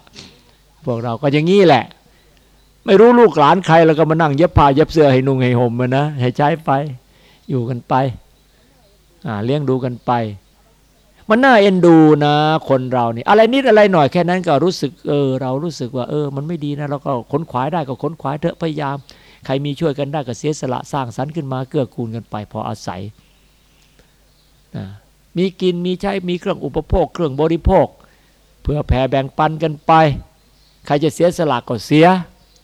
S2: พวกเราก็อย่างนี้แหละ ไม่รู้ลูกหลานใครแล้วก็มานั่งเย็บผ้าเย็บเสื้อให้นุ่งให้ห่มมันนะให้ใช้ไป อยู่กันไปเลี้ยงดูกันไป มันน่าเอ็นดูนะ คนเรานี่ อะไรนิดอะไรหน่อยแค่นั้นก็รู้สึกเออ เรารู้สึกว่าเออ มันไม่ดีนะเราก็ขนขวายได้ก็ขนขวายเถอะพยายาม ใครมีช่วยกันได้ก็เสียสละสร้างสรรค์ขึ้นมาเกื้อกูลกันไป พออาศัยนะมีกินมีใช้มีเครื่องอุปโภค เครื่องบริโภค เพื่อแผ่แบ่งปันกันไป ใครจะเสียสละก็เสีย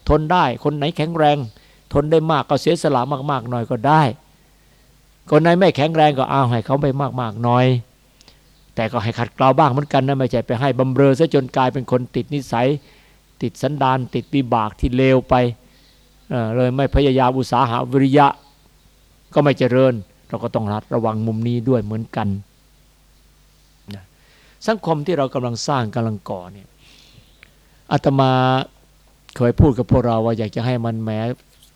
S2: ทนได้คนไหนแข็งแรง ทนได้มากก็เสียสละมากๆหน่อยก็ได้คนไหนไม่แข็งแรงก็เอาให้เขาไปมากๆหน่อย แต่ก็ให้ขัดเกลาบ้างเหมือนกันนะไม่ใช่ไปให้บำเรอซะจนกลายเป็นคนติดนิสัย ติดสันดานติดวิบากที่เลวไปเลยไม่พยายามอุตสาหะวิริยะ ก็ไม่เจริญ เราก็ต้องระวังมุมนี้ด้วยเหมือนกันสังคมที่เรากำลังสร้างกำลังก่อเนี่ยอาตมาเคยพูดกับพวกเราว่าอยากจะให้มันแม้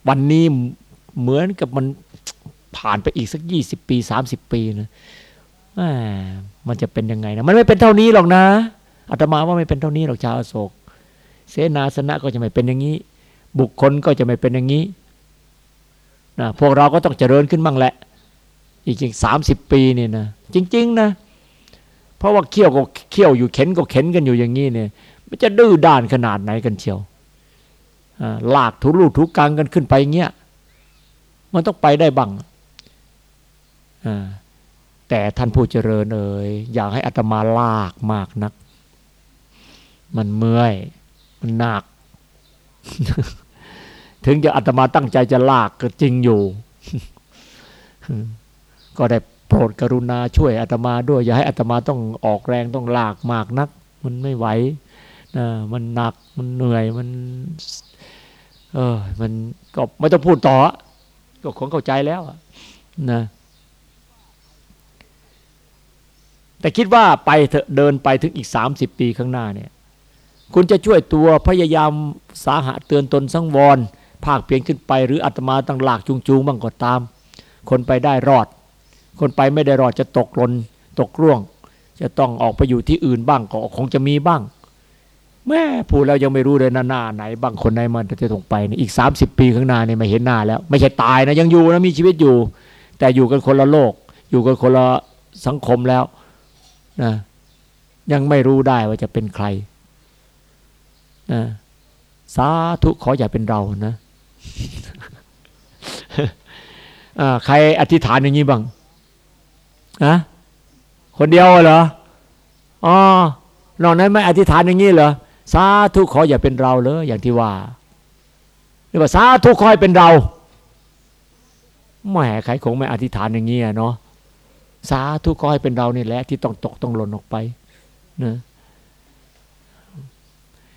S2: วันนี้เหมือนกับมันผ่านไปอีกสักยี่สิบปีสามสิบปีนะ มันจะเป็นยังไงนะมันไม่เป็นเท่านี้หรอกนะอาตมาว่าไม่เป็นเท่านี้หรอกชาวโศก เสนาสนะก็จะไม่เป็นอย่างนี้ บุคคลก็จะไม่เป็นอย่างนี้นะพวกเราก็ต้องเจริญขึ้นบ้างแหละ อีกจริงสามสิบปีนี่นะจริง ๆ นะ เพราะว่าเคี่ยวก็เคี่ยวอยู่เข็นก็เข็นกันอยู่อย่างนี้เนี่ย มันจะดื้อด้านขนาดไหนกันเชียวลากทุลูทุกังกันขึ้นไปเงี้ยมันต้องไปได้บ้างอ่า แต่ท่านผู้เจริญเอ่ยอยากให้อัตมาลากมากนัก มันเมื่อยมันหนัก ถึงจะอัตมาตั้งใจจะลากก็จริงอยู่ ก็ได้โปรดกรุณาช่วยอาตมาด้วย อย่าให้อาตมาต้องออกแรงต้องลากมากนัก มันไม่ไหวนะมันหนักมันเหนื่อยมัน เออมันก็ไม่ต้องพูดต่อ ก็คงเข้าใจแล้วนะ แต่คิดว่าไปเถอะเดินไปถึงอีก 30 ปีข้างหน้าเนี่ยคุณจะช่วยตัวพยายามสาหะเตือนตนสังวร ภาคเพียงขึ้นไปหรืออาตมาตั้งหลากจูงๆบ้างก็ตาม คนไปได้รอด คนไปไม่ได้รอดจะตกหล่นตกร่วง จะต้องออกไปอยู่ที่อื่นบ้างก็คงจะมีบ้างแม่พูดแล้วยังไม่รู้เลยหน้าไหนบางคนไหนมันจะตรงไปอีก 30 ปีข้างหน้าเนี่ยไม่เห็นหน้าแล้ว ไม่ใช่ตายนะยังอยู่นะมีชีวิตอยู่ แต่อยู่กันคนละโลก อยู่กันคนละสังคมแล้ว นะยังไม่รู้ได้ว่าจะเป็นใครนะสาธุขออย่าเป็นเรานะใครอธิษฐานอย่างนี้บ้างนะคนเดียวเหรออ๋อนอกนั้นไม่อธิษฐานอย่างนี้เหรอสาธุขออย่าเป็นเราเลยอย่างที่ว่าเรียกว่าสาธุขอให้เป็นเราแหมใครคงไม่อธิษฐานอย่างนี้เนาะ สาธุขอให้เป็นเรานี่แหละที่ต้องตกต้องหล่นออกไปนะ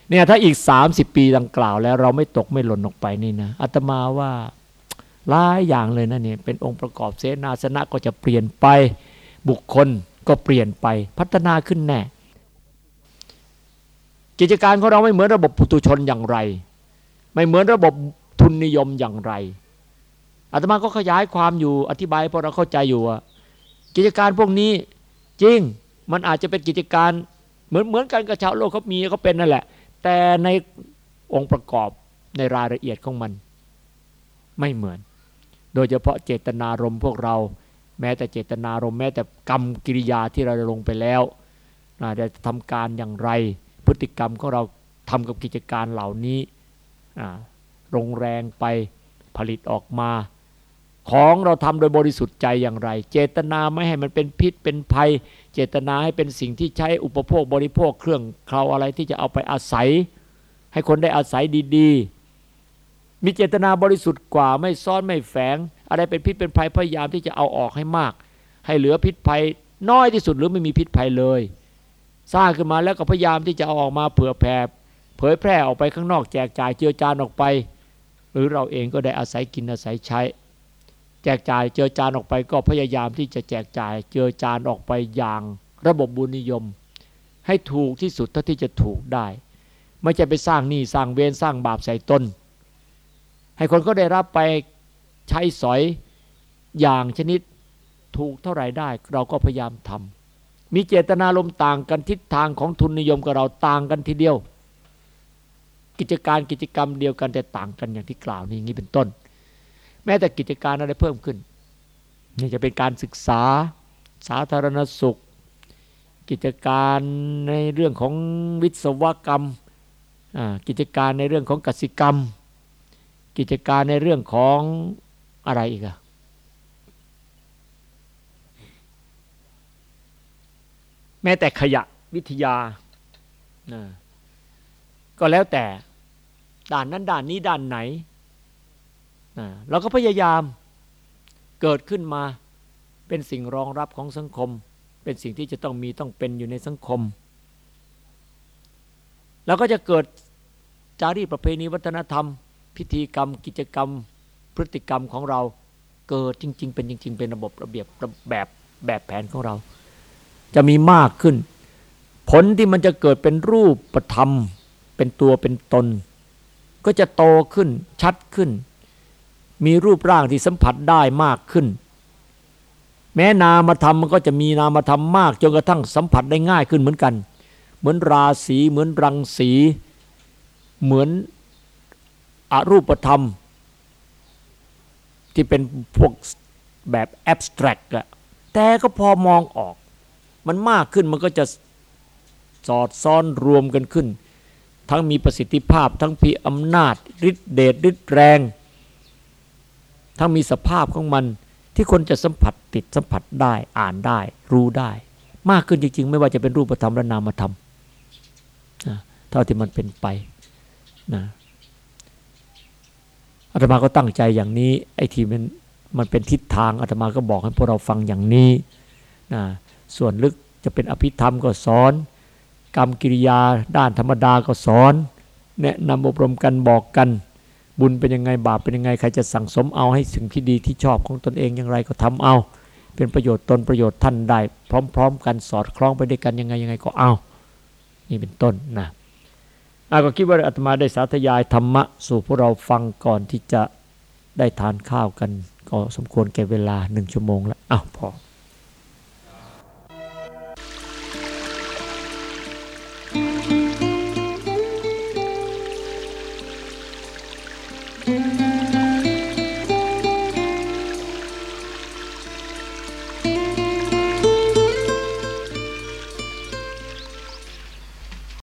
S2: เนี่ยถ้าอีกสามสิบปีดังกล่าวแล้ว เราไม่ตกไม่หล่นออกไปนี่นะอาตมาว่าหลายอย่างเลยนะเนี่ยเป็นองค์ประกอบเสนาสนะก็จะเปลี่ยนไปบุคคลก็เปลี่ยนไปพัฒนาขึ้นแน่ กิจการของเราไม่เหมือนระบบปุตุชนอย่างไร ไม่เหมือนระบบทุนนิยมอย่างไรอาตมาก็ขยายความอยู่อธิบายพอเราเข้าใจอยู่ว่า กิจการพวกนี้จริงมันอาจจะเป็นกิจการเหมือนเหมือนกันกับชาวโลกเขามีเขาเป็นนั่นแหละ แต่ในองค์ประกอบในรายละเอียดของมัน ไม่เหมือน โดยเฉพาะเจตนารมณ์พวกเรา แม้แต่เจตนารมณ์แม้แต่กรรมกิริยาที่เราลงไปแล้วจะทำการอย่างไร พฤติกรรมของเราทำกับกิจการเหล่านี้ลงแรงไปผลิตออกมา ของเราทำโดยบริสุทธิ์ใจอย่างไร เจตนาไม่ให้มันเป็นพิษเป็นภัย เจตนาให้เป็นสิ่งที่ใช้อุปโภคบริโภคเครื่องเคราอะไรที่จะเอาไปอาศัย ให้คนได้อาศัยดีๆ มีเจตนาบริสุทธิ์กว่าไม่ซ้อนไม่แฝง อะไรเป็นพิษเป็นภัยพยายามที่จะเอาออกให้มาก ให้เหลือพิษภัยน้อยที่สุดหรือไม่มีพิษภัยเลย สร้างขึ้นมาแล้วก็พยายามที่จะเอาออกมาเผื่อแผ่เผยแพร่ออกไปข้างนอกแจกจ่ายเจือจานออกไป หรือเราเองก็ได้อาศัยกินอาศัยใช้ แจกจ่ายเจอจานออกไปก็พยายามที่จะแจกจ่ายเจอจานออกไปอย่างระบบบุญนิยม ให้ถูกที่สุดเท่าที่จะถูกได้ ไม่ใช่ไปสร้างหนี้สร้างเวรสร้างบาปใส่ตนให้คนก็ได้รับไปใช้สอยอย่างชนิดถูกเท่าไหร่ได้ เราก็พยายามทำมีเจตนาลมต่างกันทิศทางของทุนนิยมกับเราต่างกันทีเดียว กิจการกิจกรรมเดียวกันแต่ต่างกันอย่างที่กล่าวนี้อย่างนี้เป็นต้น แม้แต่กิจการอะไรเพิ่มขึ้นนี่จะเป็นการศึกษาสาธารณสุข กิจการในเรื่องของวิศวกรรม กิจการในเรื่องของกสิกรรม กิจการในเรื่องของอะไรอีกอะแม้แต่ขยะวิทยา ก็แล้วแต่ด่านนั้นด่านนี้ด่านไหน เราก็พยายามเกิดขึ้นมาเป็นสิ่งรองรับของสังคม เป็นสิ่งที่จะต้องมีต้องเป็นอยู่ในสังคมแล้วก็จะเกิดจารีตประเพณีวัฒนธรรม พิธีกรรม กิจกรรม พฤติกรรมของเราเกิดจริง ๆ เป็นจริง ๆ เป็นระบบระเบียบแบบแบบแผนของเรา จะมีมากขึ้น ผลที่มันจะเกิดเป็นรูปประธรรม เป็นตัวเป็นตน ก็จะโตขึ้นชัดขึ้น มีรูปร่างที่สัมผัสได้มากขึ้น แม้นามธรรมมันก็จะมีนามธรรมมากจนกระทั่งสัมผัสได้ง่ายขึ้นเหมือนกัน เหมือนราศีเหมือนรังสี เหมือนอรูปธรรม ที่เป็นพวกแบบแอบสแตรกอะแต่ก็พอมองออก มันมากขึ้นมันก็จะสอดซ้อนรวมกันขึ้น ทั้งมีประสิทธิภาพทั้งมีอำนาจฤทธิเดชฤทธิแรง ทั้งมีสภาพของมันที่คนจะสัมผัสติดสัมผัสได้อ่านได้ รู้ได้ มากขึ้นจริง ๆ ไม่ว่าจะเป็นรูปธรรมและนามธรรมเท่าที่มันเป็นไปนะอาตมาก็ตั้งใจอย่างนี้ ไอ้ที่มันมันเป็นทิศทางอาตมาก็บอกให้พวกเราฟังอย่างนี้นะส่วนลึกจะเป็นอภิธรรมก็สอน กรรมกิริยาด้านธรรมดาก็สอน แนะนำอบรมกันบอกกัน บุญเป็นยังไงบาปเป็นยังไงใครจะสั่งสมเอาให้สิ่งที่ดีที่ชอบของตนเองอย่างไรก็ทำเอา เป็นประโยชน์ตนประโยชน์ท่านได้ พร้อม ๆ กันสอดคล้องไปด้วยกันยังไงยังไงก็เอา นี่เป็นต้นนะอาก็คิดว่าอาตมาได้สาธยายธรรมะสู่พวกเราฟังก่อนที่จะได้ทานข้าวกัน ก็สมควรแก่เวลาหนึ่งชั่วโมงแล้วอ้าวพอ